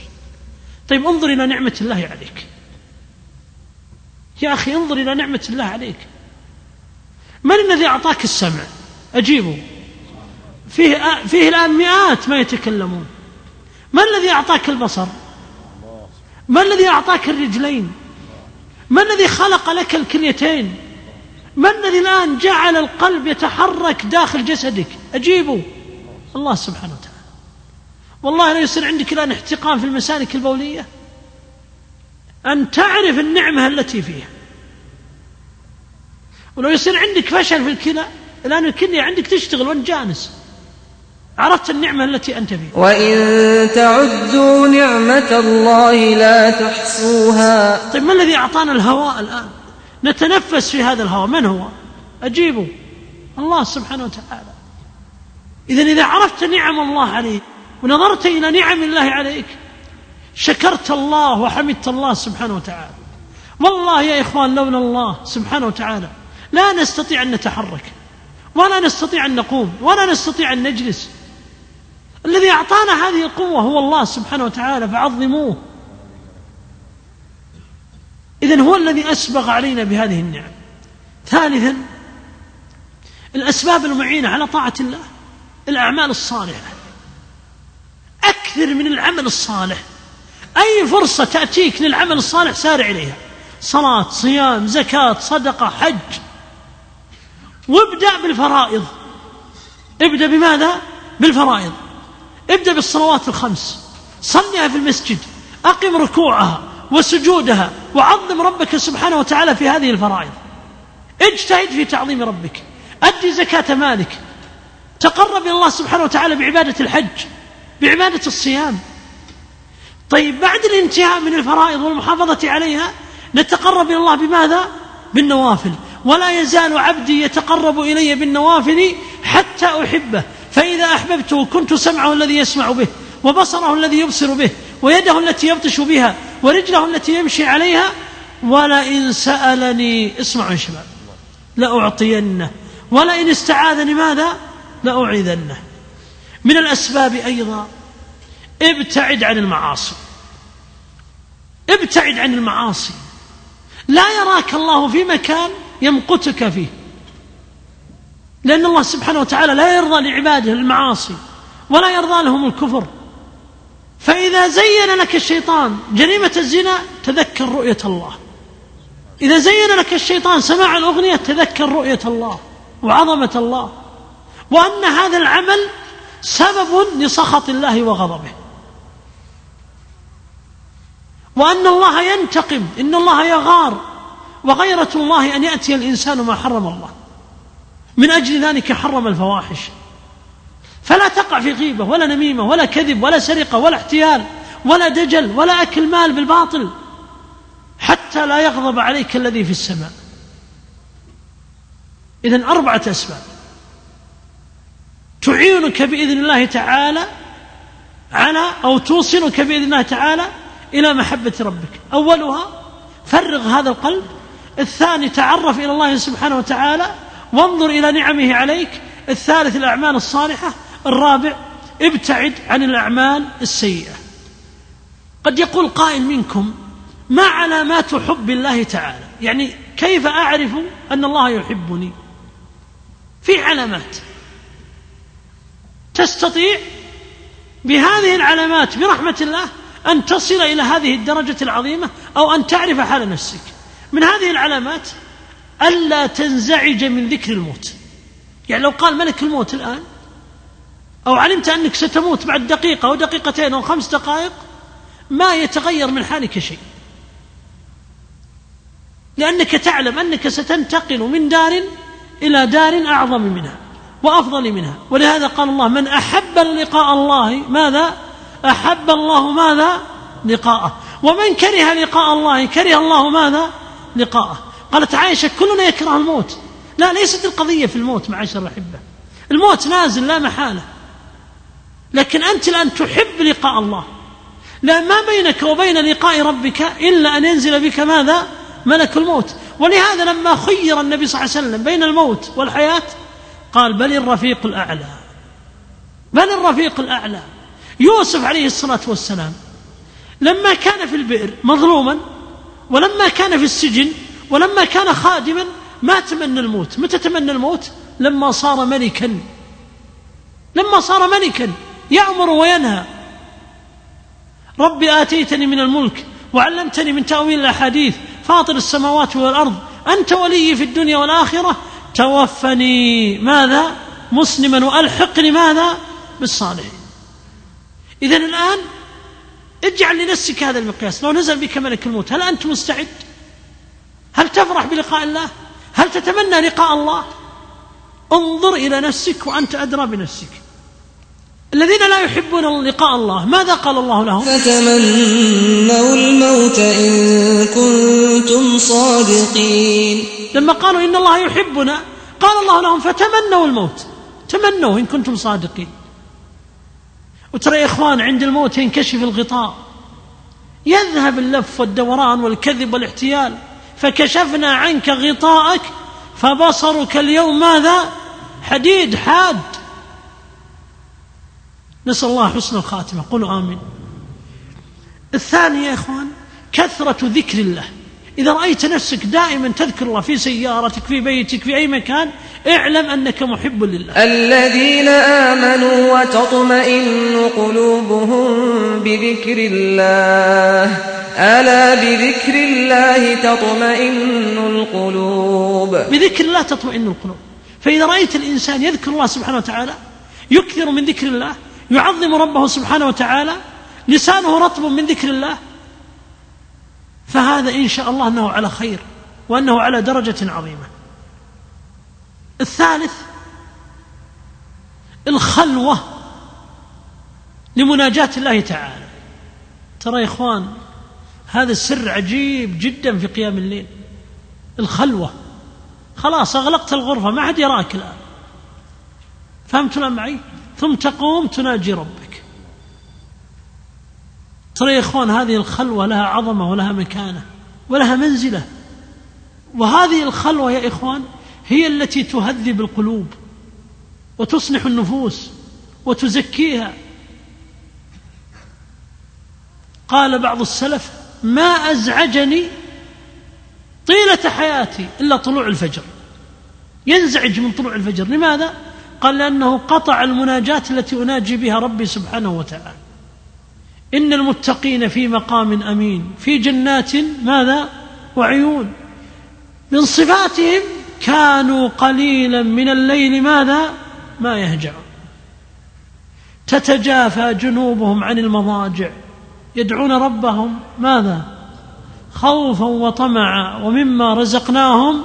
طيب انظر إلى نعمة الله عليك. يا أخي انظر إلى نعمة الله عليك. من الذي أعطاك السمع؟ أجيبه. فيه, فيه الآن مئات ما يتكلمون. ما الذي أعطاك البصر؟ ما الذي أعطاك الرجلين؟ ما الذي خلق لك الكليتين؟ ما الذي الآن جعل القلب يتحرك داخل جسدك؟ أجيبه. الله سبحانه وتعالى. والله لا يصير عندك الآن احتقان في المسالك البولية. أن تعرف النعمة التي فيها. ولو يصير عندك فشل في الكلى الآن الكلية عندك تشتغل وأنت جالس. عرفت النعمة التي أنت فيها. وإن تعدوا نعمة الله لا تحصوها. طيب ما الذي أعطانا الهواء الآن؟ نتنفس في هذا الهواء. من هو؟ أجيبه. الله سبحانه وتعالى. إذا إذا عرفت نعم الله عليك ونظرت إلى نعم الله عليك شكرت الله وحمدت الله سبحانه وتعالى. والله يا إخوان لولا الله سبحانه وتعالى لا نستطيع أن نتحرك ولا نستطيع أن نقوم ولا نستطيع أن نجلس. الذي أعطانا هذه القوة هو الله سبحانه وتعالى فعظموه. إذن هو الذي أسبغ علينا بهذه النعم. ثالثا الأسباب المعينة على طاعة الله الأعمال الصالحة. أكثر من العمل الصالح. أي فرصة تأتيك للعمل الصالح سارع إليها. صلاة صيام زكاة صدقة حج. وابدأ بالفرائض. ابدأ بماذا؟ بالفرائض. ابدأ بالصلوات الخمس. صليها في المسجد. أقم ركوعها وسجودها. وعظم ربك سبحانه وتعالى في هذه الفرائض. اجتهد في تعظيم ربك. أدي زكاة مالك. تقرب إلى الله سبحانه وتعالى بعبادة الحج بعبادة الصيام. طيب بعد الانتهاء من الفرائض والمحافظة عليها نتقرب إلى الله بماذا؟ بالنوافل. ولا يزال عبدي يتقرب إلي بالنوافل حتى أحبه. فإذا أحببته كنت سمعه الذي يسمع به وبصره الذي يبصر به ويده التي يبطش بها ورجله التي يمشي عليها ولئن سألني اسمعوا يا شباب لأعطينه. ولئن استعاذني ماذا؟ لأعيذنه. من الأسباب أيضا ابتعد عن المعاصي. ابتعد عن المعاصي. لا يراك الله في مكان يمقتك فيه. لأن الله سبحانه وتعالى لا يرضى لعباده المعاصي ولا يرضى لهم الكفر. فإذا زين لك الشيطان جريمة الزنا تذكر رؤية الله. إذا زين لك الشيطان سماع الأغنية تذكر رؤية الله وعظمة الله. وأن هذا العمل سبب لسخط الله وغضبه. وأن الله ينتقم إن الله يغار وغيرة الله أن يأتي الإنسان ما حرم الله. من أجل ذلك حرم الفواحش. فلا تقع في غيبة ولا نميمة ولا كذب ولا سرقة ولا احتيال ولا دجل ولا أكل مال بالباطل حتى لا يغضب عليك الذي في السماء. إذن أربعة أسباب. تعينك بإذن الله تعالى على أو توصلك بإذن الله تعالى إلى محبة ربك. أولها فرغ هذا القلب. الثاني تعرف إلى الله سبحانه وتعالى وانظر إلى نعمه عليك. الثالث الأعمال الصالحة. الرابع ابتعد عن الأعمال السيئة. قد يقول قائل منكم ما علامات حب الله تعالى؟ يعني كيف أعرف أن الله يحبني؟ في علامات. تستطيع بهذه العلامات برحمة الله أن تصل إلى هذه الدرجة العظيمة أو أن تعرف حال نفسك. من هذه العلامات ألا تنزعج من ذكر الموت. يعني لو قال ملك الموت الآن أو علمت أنك ستموت بعد دقيقة أو دقيقتين أو خمس دقائق ما يتغير من حالك شيء. لأنك تعلم أنك ستنتقل من دار إلى دار أعظم منها وأفضل منها. ولهذا قال الله من أحب لقاء الله ماذا؟ أحب الله ماذا؟ لقاءه. ومن كره لقاء الله كره الله ماذا؟ لقاءه. قالت عائشة كلنا يكره الموت. لا ليست القضية في الموت معاشر الأحبة. الموت نازل لا محالة. لكن أنت الآن تحب لقاء الله. لا ما بينك وبين لقاء ربك إلا أن ينزل بك ماذا؟ ملك الموت. ولهذا لما خير النبي صلى الله عليه وسلم بين الموت والحياة قال بل الرفيق الأعلى. بل الرفيق الأعلى. يوسف عليه الصلاة والسلام لما كان في البئر مظلوما ولما كان في السجن ولما كان خادما ما تمنى الموت. متى تمنى الموت؟ لما صار ملكا. لما صار ملكا. يأمر وينهى. رب آتيتني من الملك وعلمتني من تأويل الأحاديث فاطر السماوات والأرض أنت ولي في الدنيا والآخرة. توفني ماذا؟ مسلما وألحقني ماذا؟ بالصالحين. إذا الآن اجعل لنفسك هذا المقياس. لو نزل بك ملك الموت هل أنت مستعد؟ هل تفرح بلقاء الله؟ هل تتمنى لقاء الله؟ انظر إلى نفسك وأنت أدرى بنفسك. الذين لا يحبون لقاء الله ماذا قال الله لهم؟ فتمنوا الموت إن كنتم صادقين لما قالوا إن الله يحبنا قال الله لهم فتمنوا الموت تمنوا إن كنتم صادقين. وترى يا إخوان عند الموت ينكشف الغطاء. يذهب اللف والدوران والكذب والاحتيال. فكشفنا عنك غطاءك فبصرك اليوم ماذا؟ حديد حاد. نسأل الله حسن الخاتمة. قولوا آمين. الثاني يا إخوان كثرة ذكر الله. إذا رأيت نفسك دائما تذكر الله في سيارتك في بيتك في أي مكان اعلم أنك محب لله. الذين آمنوا وتطمئن قلوبهم بذكر الله. ألا بذكر الله تطمئن القلوب؟ بذكر الله تطمئن القلوب. فإذا رأيت الإنسان يذكر الله سبحانه وتعالى يكثر من ذكر الله يعظم ربه سبحانه وتعالى لسانه رطب من ذكر الله. فهذا إن شاء الله أنه على خير وأنه على درجة عظيمة. الثالث الخلوة لمناجاة الله تعالى. ترى يا إخوان هذا السر عجيب جدا في قيام الليل. الخلوة. خلاص أغلقت الغرفة ما حد يراك الآن. فهمتوا معي؟ ثم تقوم تناجي ربك. ترى يا إخوان هذه الخلوة لها عظمة ولها مكانة ولها منزلة. وهذه الخلوة يا إخوان هي التي تهذب القلوب وتصلح النفوس وتزكيها. قال بعض السلف ما أزعجني طيلة حياتي إلا طلوع الفجر. ينزعج من طلوع الفجر. لماذا؟ قال لأنه قطع المناجاة التي أناجي بها ربي سبحانه وتعالى. إن المتقين في مقام أمين في جنات ماذا؟ وعيون. من صفاتهم كانوا قليلا من الليل ماذا؟ ما يهجعون. تتجافى جنوبهم عن المضاجع يدعون ربهم ماذا؟ خوفا وطمعا ومما رزقناهم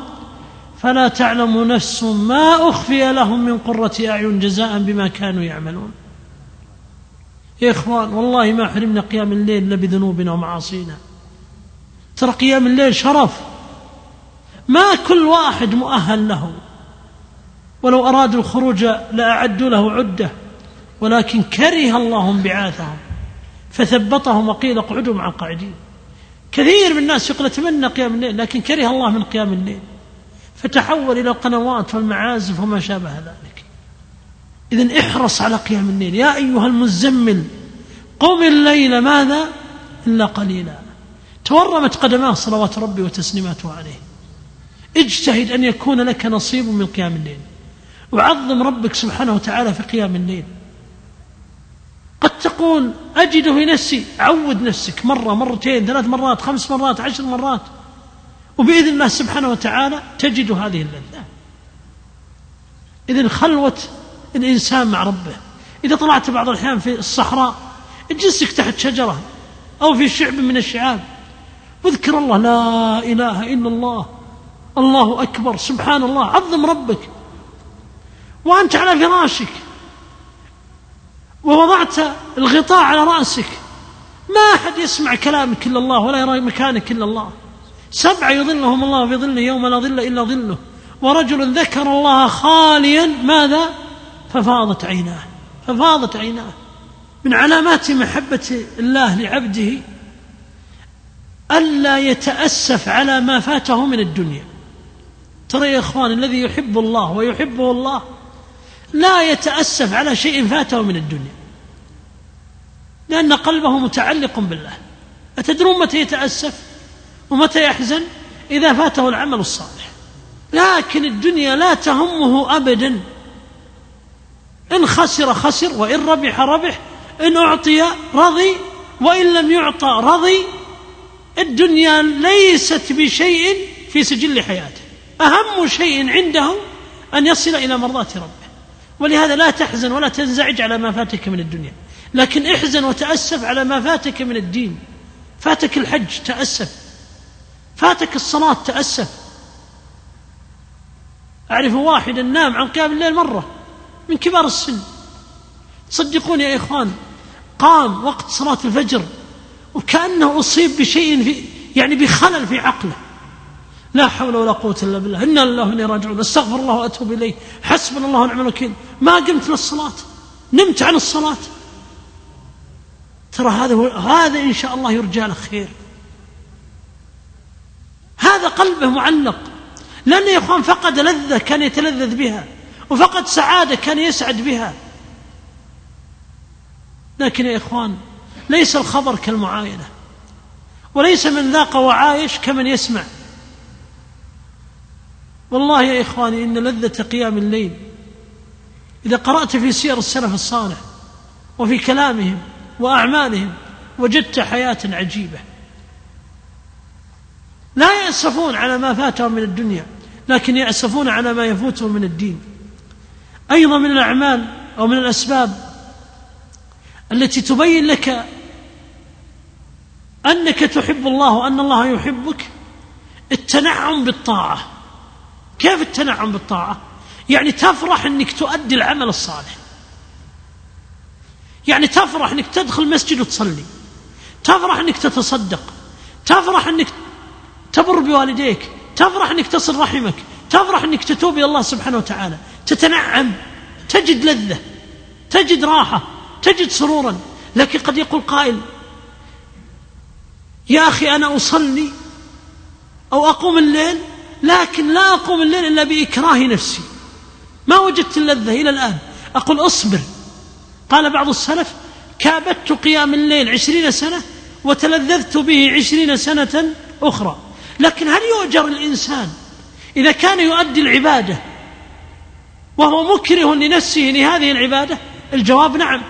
فلا تعلم نفس ما أخفي لهم من قرة أعين جزاء بما كانوا يعملون. يا إخوان والله ما حرمنا قيام الليل إلا بذنوبنا ومعاصينا. ترى قيام الليل شرف. ما كل واحد مؤهل له. ولو أرادوا الخروج لأعدوا له عدة ولكن كره الله انبعاثهم فثبطهم وقيل اقعدوا مع القاعدين كثير من الناس يقول أتمنى قيام الليل لكن كره الله من قيام الليل. فتحول إلى القنوات والمعازف وما شابه ذلك. اذا احرص على قيام الليل. يا أيها المزمل قم الليل ماذا؟ إلا قليلا. تورمت قدماه صلوات ربي وتسليماته عليه. اجتهد أن يكون لك نصيب من قيام الليل. وعظم ربك سبحانه وتعالى في قيام الليل. قد تقول أجد في نفسي عود نفسك مرة مرتين ثلاث مرات خمس مرات عشر مرات. وبإذن الله سبحانه وتعالى تجد هذه اللذة. إذن خلوة الإنسان مع ربه. إذا طلعت بعض الأحيان في الصحراء اجلسك تحت شجرة أو في شعب من الشعاب واذكر الله لا إله إلا الله الله أكبر سبحان الله عظم ربك. وأنت على فراشك ووضعت الغطاء على رأسك. ما أحد يسمع كلامك إلا الله ولا يرى مكانك إلا الله. سبعة يظلهم الله في ظله يوم لا ظل إلا ظله. ورجل ذكر الله خاليا ماذا؟ ففاضت عيناه. ففاضت عيناه. من علامات محبة الله لعبده ألا يتأسف على ما فاته من الدنيا. ترى يا إخوان الذي يحب الله ويحبه الله لا يتأسف على شيء فاته من الدنيا. لأن قلبه متعلق بالله. أتدرون متى يتأسف؟ ومتى يحزن؟ إذا فاته العمل الصالح. لكن الدنيا لا تهمه أبدا. إن خسر خسر وإن ربح ربح. إن أعطي رضي وإن لم يعطى رضي. الدنيا ليست بشيء في سجل حياته. أهم شيء عنده أن يصل إلى مرضاة ربه. ولهذا لا تحزن ولا تنزعج على ما فاتك من الدنيا. لكن احزن وتأسف على ما فاتك من الدين. فاتك الحج تأسف. فاتك الصلاة تأسف. أعرف واحدا نام عن قيام الليل مرة من كبار السن. صدقوني يا إخوان قام وقت صلاة الفجر وكأنه أصيب بشيء في يعني بخلل في عقله. لا حول ولا قوة إلا بالله. إنا لله وإنا راجعون. استغفر الله وأتوب إليه. حسبنا الله ونعم الوكيل. ما قمت للصلاة. نمت عن الصلاة. ترى هذا هذا إن شاء الله يرجى له خير. هذا قلبه معلق. لأن يا إخوان فقد لذة كان يتلذذ بها وفقد سعادة كان يسعد بها. لكن يا إخوان ليس الخبر كالمعاينة وليس من ذاق وعايش كمن يسمع. والله يا إخواني إن لذة قيام الليل إذا قرأت في سير السلف الصالح وفي كلامهم وأعمالهم وجدت حياة عجيبة. لا يأسفون على ما فاتهم من الدنيا لكن يأسفون على ما يفوتهم من الدين. أيضا من الأعمال أو من الأسباب التي تبين لك أنك تحب الله وأن الله يحبك التنعم بالطاعة. كيف التنعم بالطاعة؟ يعني تفرح أنك تؤدي العمل الصالح. يعني تفرح أنك تدخل المسجد وتصلي. تفرح أنك تتصدق. تفرح أنك تبر بوالديك تفرح أنك تصل رحمك تفرح أنك تتوب إلى الله سبحانه وتعالى. تتنعم تجد لذة تجد راحة تجد سرورا. لكن قد يقول قائل يا أخي أنا أصلي أو أقوم الليل لكن لا أقوم الليل إلا بإكراه نفسي. ما وجدت اللذة إلى الآن. أقول أصبر. قال بعض السلف كابدت قيام الليل عشرين سنة وتلذذت به عشرين سنة أخرى. لكن هل يؤجر الإنسان إذا كان يؤدي العبادة وهو مكره لنفسه لهذه العبادة؟ الجواب نعم.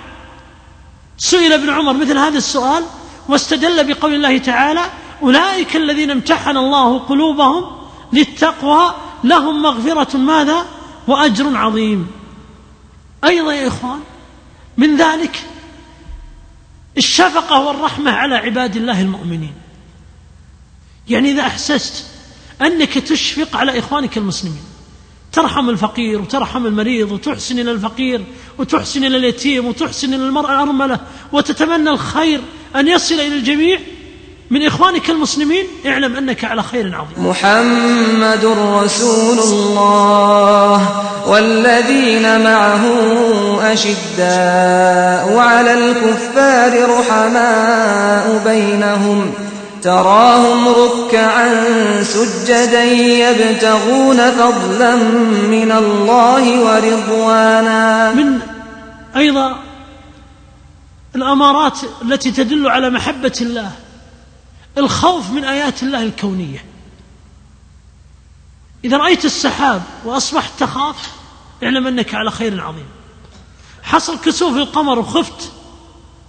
سئل ابن عمر مثل هذا السؤال واستدل بقول الله تعالى أولئك الذين امتحن الله قلوبهم للتقوى لهم مغفرة ماذا؟ وأجر عظيم. أيضا يا إخوان من ذلك الشفقة والرحمة على عباد الله المؤمنين. يعني إذا أحسست أنك تشفق على إخوانك المسلمين ترحم الفقير وترحم المريض وتحسن إلى الفقير وتحسن إلى اليتيم وتحسن إلى المرأة الأرملة وتتمنى الخير أن يصل إلى الجميع من إخوانك المسلمين اعلم أنك على خير عظيم. محمد رسول الله والذين معه أشداء على الكفار رحماء بينهم تراهم ركعا سجدا يبتغون فضلا من الله ورضوانا. من أيضا الأمارات التي تدل على محبة الله الخوف من آيات الله الكونية. إذا رأيت السحاب وأصبحت تخاف اعلم أنك على خير عظيم. حصل كسوف القمر وخفت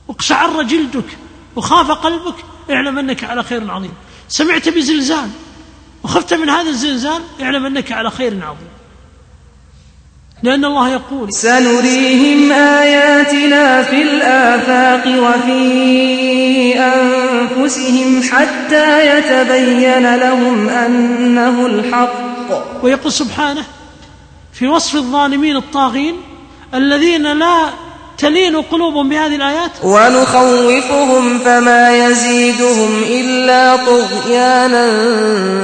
وقشعر جلدك وخاف قلبك اعلم أنك على خير عظيم. سمعت بزلزال. وخفت من هذا الزلزال اعلم أنك على خير عظيم. لأن الله يقول سنريهم آياتنا في الآفاق وفي أنفسهم حتى يتبين لهم أنه الحق. ويقول سبحانه في وصف الظالمين الطاغين الذين لا تلين قلوبهم بهذه الآيات؟ ونخوفهم فما يزيدهم إلا طغيانا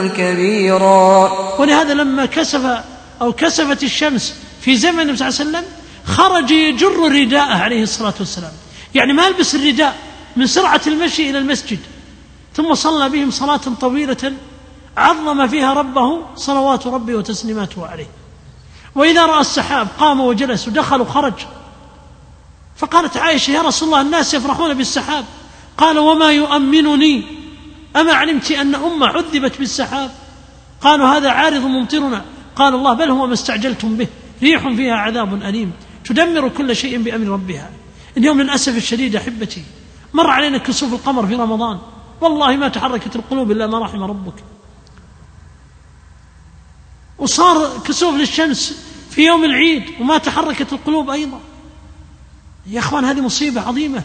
كبيرا. ولهذا لما كسف أو كسفت الشمس في زمن النبي صلى الله عليه وسلم خرج يجر رداءه عليه الصلاة والسلام. يعني ما يلبس الرداء من سرعة المشي إلى المسجد ثم صلى بهم صلاة طويلة عظم فيها ربه صلوات ربه وتسليماته عليه. وإذا رأى السحاب قام وجلس ودخل وخرج فقالت عائشة يا رسول الله الناس يفرحون بالسحاب. قال وما يؤمنني؟ أما علمت أن أمة عذبت بالسحاب؟ قالوا هذا عارض ممطرنا. قال الله بل هو ما استعجلتم به. ريح فيها عذاب أليم. تدمر كل شيء بأمر ربها. اليوم للأسف الشديد أحبتي مر علينا كسوف القمر في رمضان. والله ما تحركت القلوب إلا ما رحم ربك. وصار كسوف للشمس في يوم العيد وما تحركت القلوب أيضا. يا أخوان هذه مصيبة عظيمة.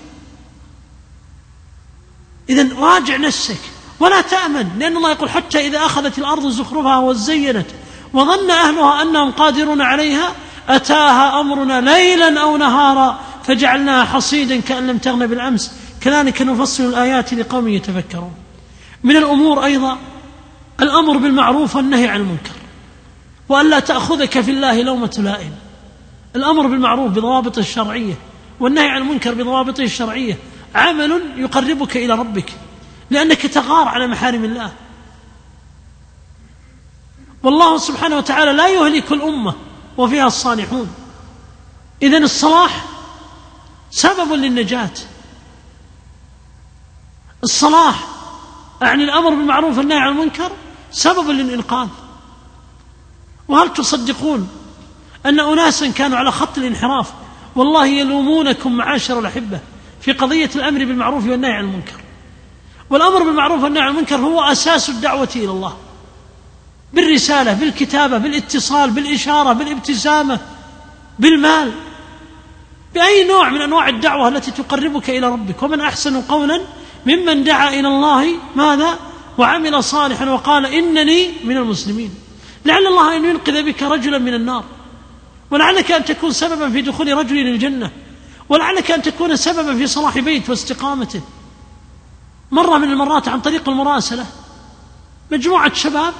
إذا راجع نفسك ولا تأمن لأن الله يقول حتى إذا أخذت الأرض زخرفها وزينت وظن أهلها أنهم قادرون عليها أتاها أمرنا ليلا أو نهارا فجعلناها حصيدا كأن لم تغن بالأمس. كذلك نفصل الآيات لقوم يتفكرون. من الأمور أيضا الأمر بالمعروف والنهي عن المنكر وألا تأخذك في الله لومة لائم. الأمر بالمعروف بضوابطه الشرعية. والنهي عن المنكر بضوابطه الشرعية. عمل يقربك إلى ربك لأنك تغار على محارم الله. والله سبحانه وتعالى لا يهلك الأمة وفيها الصالحون. إذا الصلاح سبب للنجاة. الصلاح أعني الأمر بالمعروف والنهي عن المنكر سبب للإنقاذ. وهل تصدقون أن أناسا كانوا على خط الانحراف والله يلومونكم معاشر الأحبة في قضية الأمر بالمعروف والنهي عن المنكر. والأمر بالمعروف والنهي عن المنكر هو أساس الدعوة إلى الله. بالرسالة بالكتابة بالاتصال بالإشارة بالابتسامة بالمال. بأي نوع من أنواع الدعوة التي تقربك إلى ربك؟ ومن أحسن قولا ممن دعا إلى الله ماذا؟ وعمل صالحا وقال إنني من المسلمين. لعل الله أن ينقذ بك رجلا من النار. ولعلك أن تكون سببا في دخول رجل الجنة ولعلك أن تكون سببا في صلاح بيت واستقامته. مرة من المرات عن طريق المراسلة مجموعة شباب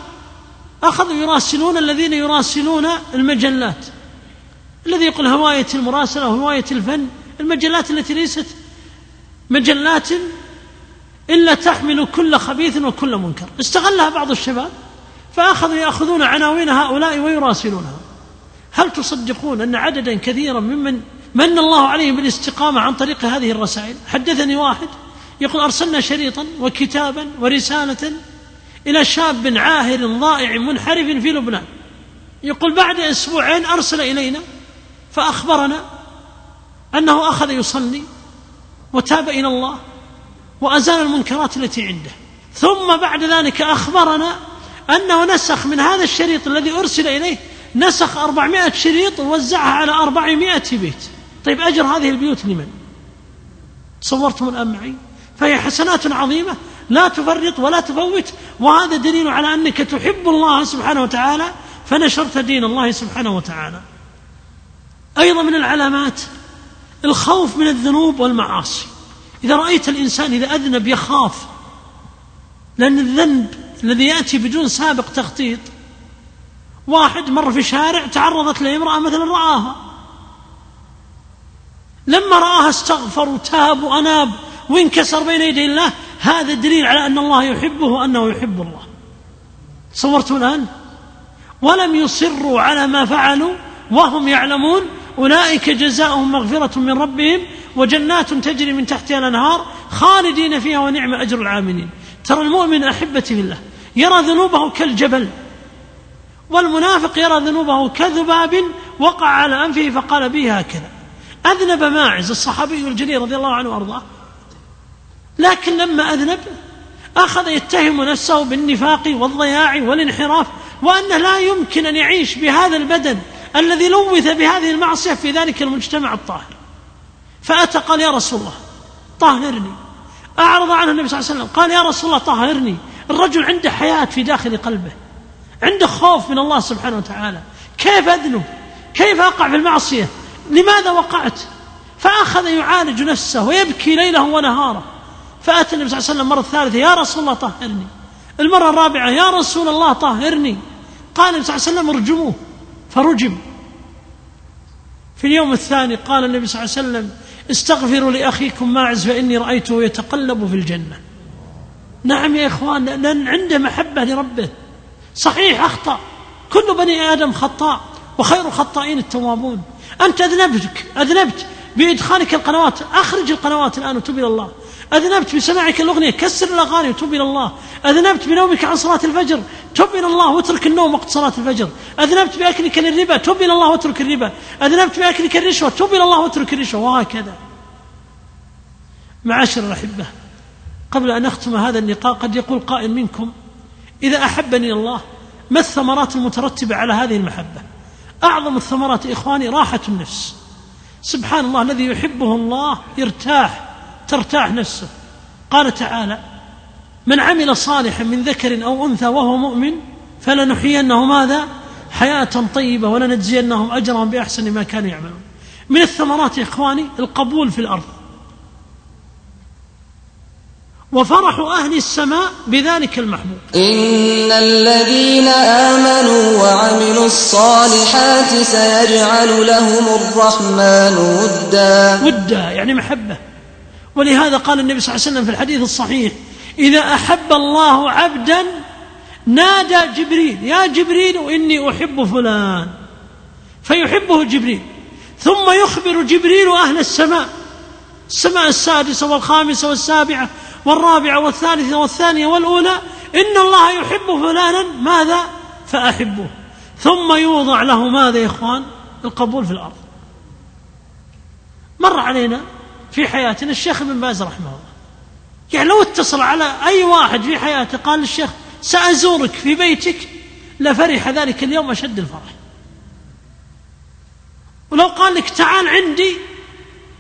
أخذوا يراسلون الذين يراسلون المجلات. الذي يقول هواية المراسلة وهواية الفن المجلات التي ليست مجلات إلا تحمل كل خبيث وكل منكر. استغلها بعض الشباب فأخذوا يأخذون عناوين هؤلاء ويراسلونها. هل تصدقون أن عددا كثيرا ممن من الله عليهم بالاستقامة عن طريق هذه الرسائل؟ حدثني واحد يقول أرسلنا شريطا وكتابا ورسالة إلى شاب عاهر ضائع منحرف في لبنان. يقول بعد أسبوعين أرسل إلينا فأخبرنا أنه أخذ يصلي وتاب إلى الله وأزال المنكرات التي عنده. ثم بعد ذلك أخبرنا أنه نسخ من هذا الشريط الذي أرسل إليه نسخ أربعمائة شريط ووزعها على أربعمائة بيت. طيب أجر هذه البيوت لمن؟ تصورتم الآن معي؟ فهي حسنات عظيمة لا تفرط ولا تفوت. وهذا دليل على أنك تحب الله سبحانه وتعالى فنشرت دين الله سبحانه وتعالى. أيضا من العلامات الخوف من الذنوب والمعاصي. إذا رأيت الإنسان إذا أذنب يخاف لأن الذنب الذي يأتي بدون سابق تخطيط واحد مر في شارع تعرضت له امرأة مثلا رآها. لما رآها استغفر وتاب وأناب وانكسر بين يدي الله هذا دليل على أن الله يحبه وأنه يحب الله. صورتوا الآن؟ ولم يصروا على ما فعلوا وهم يعلمون أولئك جزاؤهم مغفرة من ربهم وجنات تجري من تحتها الأنهار خالدين فيها ونعم أجر العاملين. ترى المؤمن أحبتي بالله يرى ذنوبه كالجبل. والمنافق يرى ذنوبه كذباب وقع على أنفه فقال به هكذا. أذنب ماعز الصحابي الجليل رضي الله عنه وأرضاه. لكن لما أذنب أخذ يتهم نفسه بالنفاق والضياع والانحراف وأنه لا يمكن أن يعيش بهذا البدن الذي لوث بهذه المعصية في ذلك المجتمع الطاهر. فأتى قال يا رسول الله طهرني أعرض عنه النبي صلى الله عليه وسلم قال يا رسول الله طهرني الرجل عنده حياة في داخل قلبه. عنده خوف من الله سبحانه وتعالى. كيف أذنب؟ كيف أقع في المعصية؟ لماذا وقعت؟ فأخذ يعالج نفسه ويبكي ليله ونهاره فأتى النبي صلى الله عليه وسلم المرة الثالثة يا رسول الله طهرني. المرة الرابعة يا رسول الله طهرني. قال النبي صلى الله عليه وسلم ارجموه. فرجم. في اليوم الثاني قال النبي صلى الله عليه وسلم استغفروا لأخيكم ماعز فإني رأيته يتقلب في الجنة. نعم يا إخوان لأن عنده محبة لربه. صحيح أخطأ. كل بني آدم خطاء وخير الخطائين التوابون. أنت أذنبتك أذنبت بإدخالك القنوات. أخرج القنوات الآن وتوب إلى الله. أذنبت بسماعك الأغنية كسر الأغاني وتوب إلى الله. أذنبت بنومك عن صلاة الفجر توب إلى الله واترك النوم وقت صلاة الفجر. أذنبت بأكلك للربا توب إلى الله واترك الربا. أذنبت بأكلك الرشوة توب إلى الله واترك الرشوة. وهكذا. معاشر الأحبة قبل أن أختم هذا اللقاء قد يقول قائل منكم إذا أحبني الله ما الثمرات المترتبة على هذه المحبة؟ أعظم الثمرات إخواني راحة النفس. سبحان الله الذي يحبه الله يرتاح ترتاح نفسه. قال تعالى من عمل صالحا من ذكر أو أنثى وهو مؤمن فلنحيينه ماذا؟ حياة طيبة ولنجزينهم أجرهم بأحسن ما كانوا يعملون. من الثمرات إخواني القبول في الأرض. وفرح أهل السماء بذلك المحبوب إن الذين آمنوا وعملوا الصالحات سيجعل لهم الرحمن ودا. ودا يعني محبة. ولهذا قال النبي صلى الله عليه وسلم في الحديث الصحيح إذا أحب الله عبدا نادى جبريل يا جبريل إني أحب فلان. فيحبه جبريل. ثم يخبر جبريل أهل السماء. السماء السادسة والخامسة والسابعة. والرابعة والثالثة والثانية والأولى إن الله يحب فلانا ماذا؟ فأحبه. ثم يوضع له ماذا يا إخوان؟ القبول في الأرض. مر علينا في حياتنا الشيخ ابن باز رحمه الله. يعني لو اتصل على أي واحد في حياته قال للشيخ سأزورك في بيتك لفرح ذلك اليوم أشد الفرح. ولو قال لك تعال عندي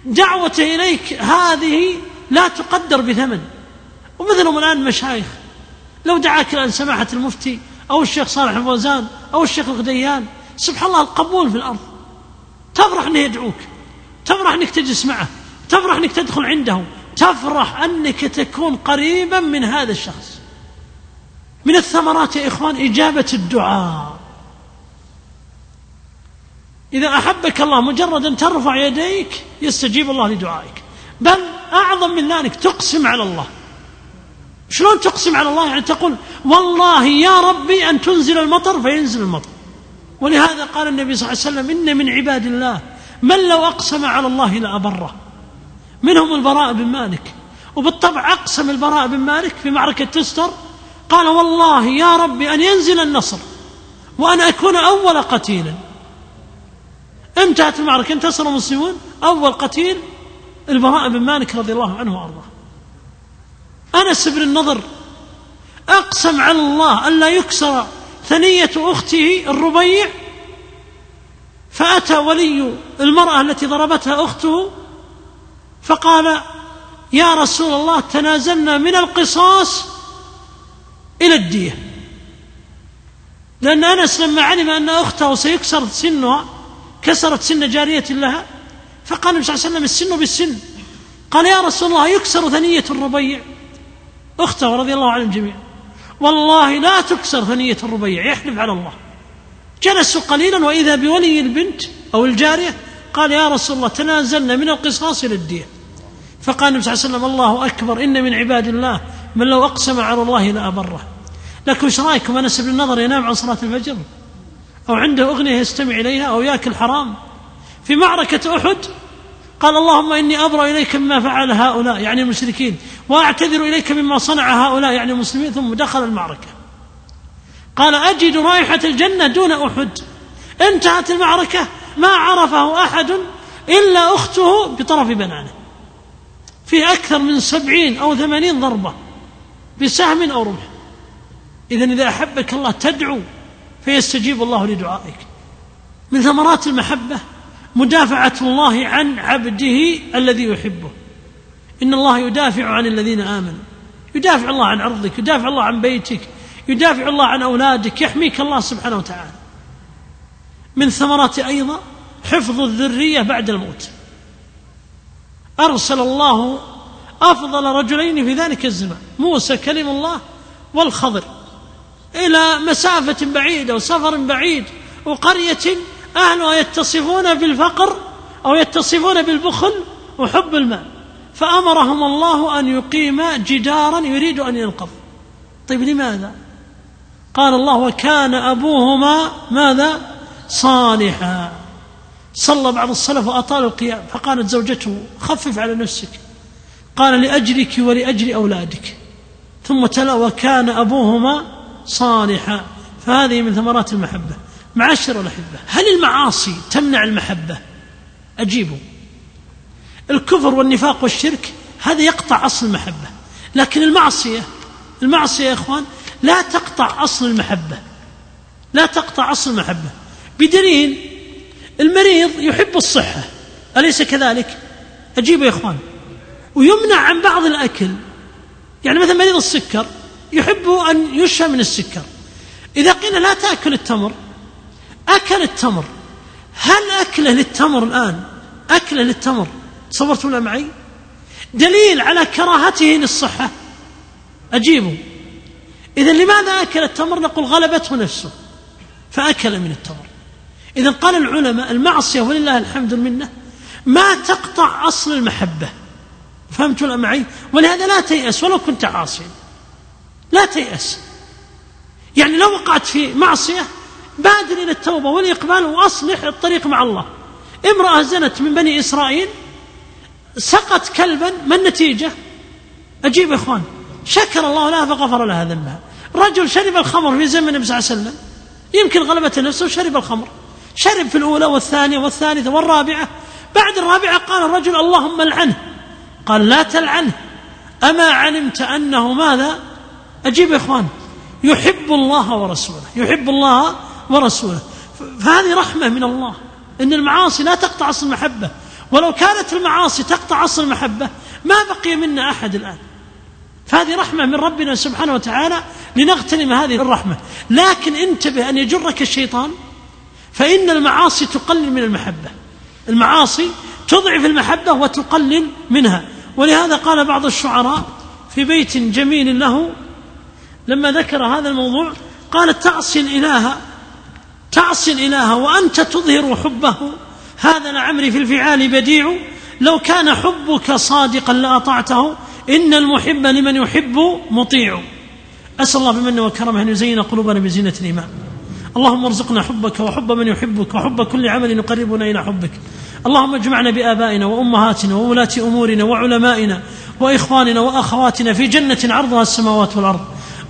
دعوته إليك هذه لا تقدر بثمن. ومثلهم الآن مشايخ. لو دعاك الآن سماحة المفتي أو الشيخ صالح الفوزان أو الشيخ الغديان سبحان الله القبول في الأرض. تفرح أنه يدعوك. تفرح أنك تجلس معه. تفرح أنك تدخل عنده. تفرح أنك تكون قريبا من هذا الشخص. من الثمرات يا إخوان إجابة الدعاء. إذا أحبك الله مجرد أن ترفع يديك يستجيب الله لدعائك. بل أعظم من ذلك تقسم على الله. شلون تقسم على الله؟ يعني تقول والله يا ربي أن تنزل المطر فينزل المطر. ولهذا قال النبي صلى الله عليه وسلم إن من عباد الله من لو أقسم على الله لأبره. منهم البراء بن مالك. وبالطبع أقسم البراء بن مالك في معركة تستر. قال والله يا ربي أن ينزل النصر وأن أكون أول قتيل انتهت المعركة انتصر المسلمون أول قتيل البراء بن مالك رضي الله عنه وأرضاه. أنس بن النضر أقسم على الله ألا يكسر ثنية أخته الربيع فأتى ولي المرأة التي ضربتها أخته فقال يا رسول الله تنازلنا من القصاص إلى الدية. لأن أنس لما علم أن أخته سيكسر سنها كسرت سن جارية لها فقال النبي صلى الله عليه وسلم السن بالسن. قال يا رسول الله يكسر ثنية الربيع. أخته رضي الله عنهم جميعا والله لا تكسر ثنية الربيع يحلف على الله. جلسوا قليلا وإذا بولي البنت أو الجارية قال يا رسول الله تنازلنا من القصاص إلى الدية فقال النبي صلى الله عليه وسلم الله أكبر إن من عباد الله من لو أقسم على الله لأبره لكن إيش رأيكم؟ أنس بن النضر ينام عن صلاة الفجر؟ أو عنده أغنية يستمع إليها أو يأكل حرام؟ في معركة أحد قال اللهم إني أبرأ إليك مما فعل هؤلاء يعني المشركين وأعتذر إليك مما صنع هؤلاء يعني المسلمين ثم دخل المعركة. قال أجد رائحة الجنة دون أحد. انتهت المعركة ما عرفه أحد إلا أخته بطرف بنانه. في أكثر من سبعين أو ثمانين ضربة بسهم أو رمح. اذا إذا أحبك الله تدعو فيستجيب الله لدعائك. من ثمرات المحبة مدافعة الله عن عبده الذي يحبه. إن الله يدافع عن الذين آمنوا. يدافع الله عن عرضك يدافع الله عن بيتك يدافع الله عن أولادك يحميك الله سبحانه وتعالى. من ثمرات أيضا حفظ الذرية بعد الموت. أرسل الله أفضل رجلين في ذلك الزمان. موسى كلم الله والخضر. إلى مسافة بعيدة وسفر بعيد وقرية أهلها يتصفون بالفقر أو يتصفون بالبخل وحب المال. فأمرهم الله أن يقيما جدارا يريد أن ينقض. طيب لماذا؟ قال الله وكان أبوهما ماذا؟ صالحا. صلى بعض السلف وأطال القيام فقالت زوجته خفف على نفسك. قال لأجلك ولأجل أولادك. ثم تلا وكان أبوهما صالحا. فهذه من ثمرات المحبة. معاشر الأحبة. هل المعاصي تمنع المحبة؟ أجيبوا الكفر والنفاق والشرك هذا يقطع أصل المحبة. لكن المعصية المعصية يا إخوان لا تقطع أصل المحبة. لا تقطع أصل المحبة. بدليل المريض يحب الصحة. أليس كذلك؟ أجيبوا يا إخوان. ويمنع عن بعض الأكل. يعني مثلا مريض السكر يحب أن يشفى من السكر. إذا قيل لا تأكل التمر أكل التمر. هل أكله للتمر الآن؟ أكله للتمر. تصورتوا معي؟ دليل على كراهته للصحة. أجيبوا إذا لماذا أكل التمر؟ نقول غلبته نفسه. فأكل من التمر. إذا قال العلماء المعصية ولله الحمد منه ما تقطع أصل المحبة. فهمتوا معي؟ ولهذا لا تيأس ولو كنت عاصيا. لا تيأس. يعني لو وقعت في معصية بادر إلى التوبة والإقبال وأصلح الطريق مع الله. امرأة زنت من بني إسرائيل سقط كلبا ما النتيجة؟ أجيب إخوان شكر الله لها فغفر لها ذنبها. رجل شرب الخمر في زمن النبي صلى الله عليه وسلم يمكن غلبة نفسه وشرب الخمر. شرب في الأولى والثانية والثالثة والرابعة. بعد الرابعة قال الرجل اللهم العنه. قال لا تلعنه أما علمت أنه ماذا؟ أجيب يا إخوان يحب الله ورسوله. يحب الله ورسوله. فهذه رحمة من الله. إن المعاصي لا تقطع أصل المحبة. ولو كانت المعاصي تقطع أصل المحبة ما بقي منا أحد الآن. فهذه رحمة من ربنا سبحانه وتعالى لنغتنم هذه الرحمة. لكن انتبه أن يجرك الشيطان فإن المعاصي تقلل من المحبة. المعاصي تضعف المحبة وتقلل منها. ولهذا قال بعض الشعراء في بيت جميل له لما ذكر هذا الموضوع قال تعصي الإله تعصي الإله وأنت تظهر حبه. هذا لعمري في الفعال بديع. لو كان حبك صادقا لأطعته إن المحب لمن يحب مطيع. أسأل الله بمنه وكرمه أن يزين قلوبنا بزينة الإيمان. اللهم ارزقنا حبك وحب من يحبك وحب كل عمل يقربنا إلى حبك. اللهم اجمعنا بآبائنا وأمهاتنا وولاة أمورنا وعلمائنا وإخواننا وأخواتنا في جنة عرضها السماوات والأرض.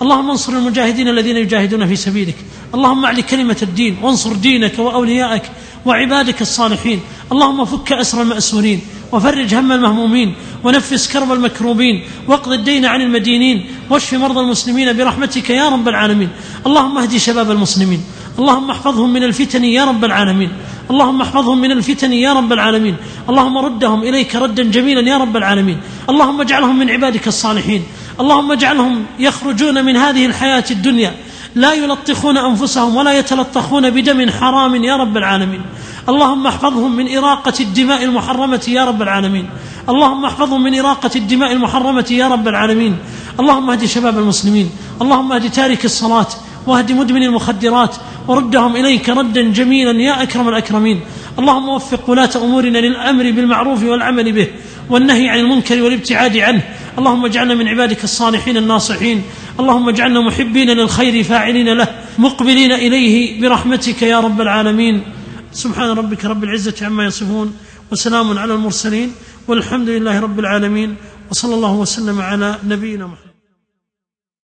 اللهم انصر المجاهدين الذين يجاهدون في سبيلك. اللهم اعل كلمة الدين وانصر دينك وأوليائك وعبادك الصالحين. اللهم فك أسر المأسورين وفرج هم المهمومين ونفس كرب المكروبين. واقض الدين عن المدينين واشف مرضى المسلمين برحمتك يا رب العالمين. اللهم اهد شباب المسلمين. اللهم احفظهم من الفتن يا رب العالمين. اللهم احفظهم من الفتن يا رب العالمين. اللهم ردهم إليك ردا جميلا يا رب العالمين. اللهم اجعلهم من عبادك الصالحين. اللهم اجعلهم يخرجون من هذه الحياة الدنيا. لا يلطخون أنفسهم ولا يتلطخون بدم حرام يا رب العالمين. اللهم احفظهم من إراقة الدماء المحرمة يا رب العالمين. اللهم احفظهم من إراقة الدماء المحرمة يا رب العالمين. اللهم اهد شباب المسلمين. اللهم اهد تارك الصلاة. واهد مدمن المخدرات. وردهم إليك ردا جميلا يا أكرم الأكرمين. اللهم وفق ولاة أمورنا للأمر بالمعروف والعمل به. والنهي عن المنكر والابتعاد عنه. اللهم اجعلنا من عبادك الصالحين الناصحين. اللهم اجعلنا محبين للخير فاعلين له مقبلين إليه برحمتك يا رب العالمين. سبحان ربك رب العزة عما يصفون وسلام على المرسلين والحمد لله رب العالمين وصلى الله وسلم على نبينا محمد.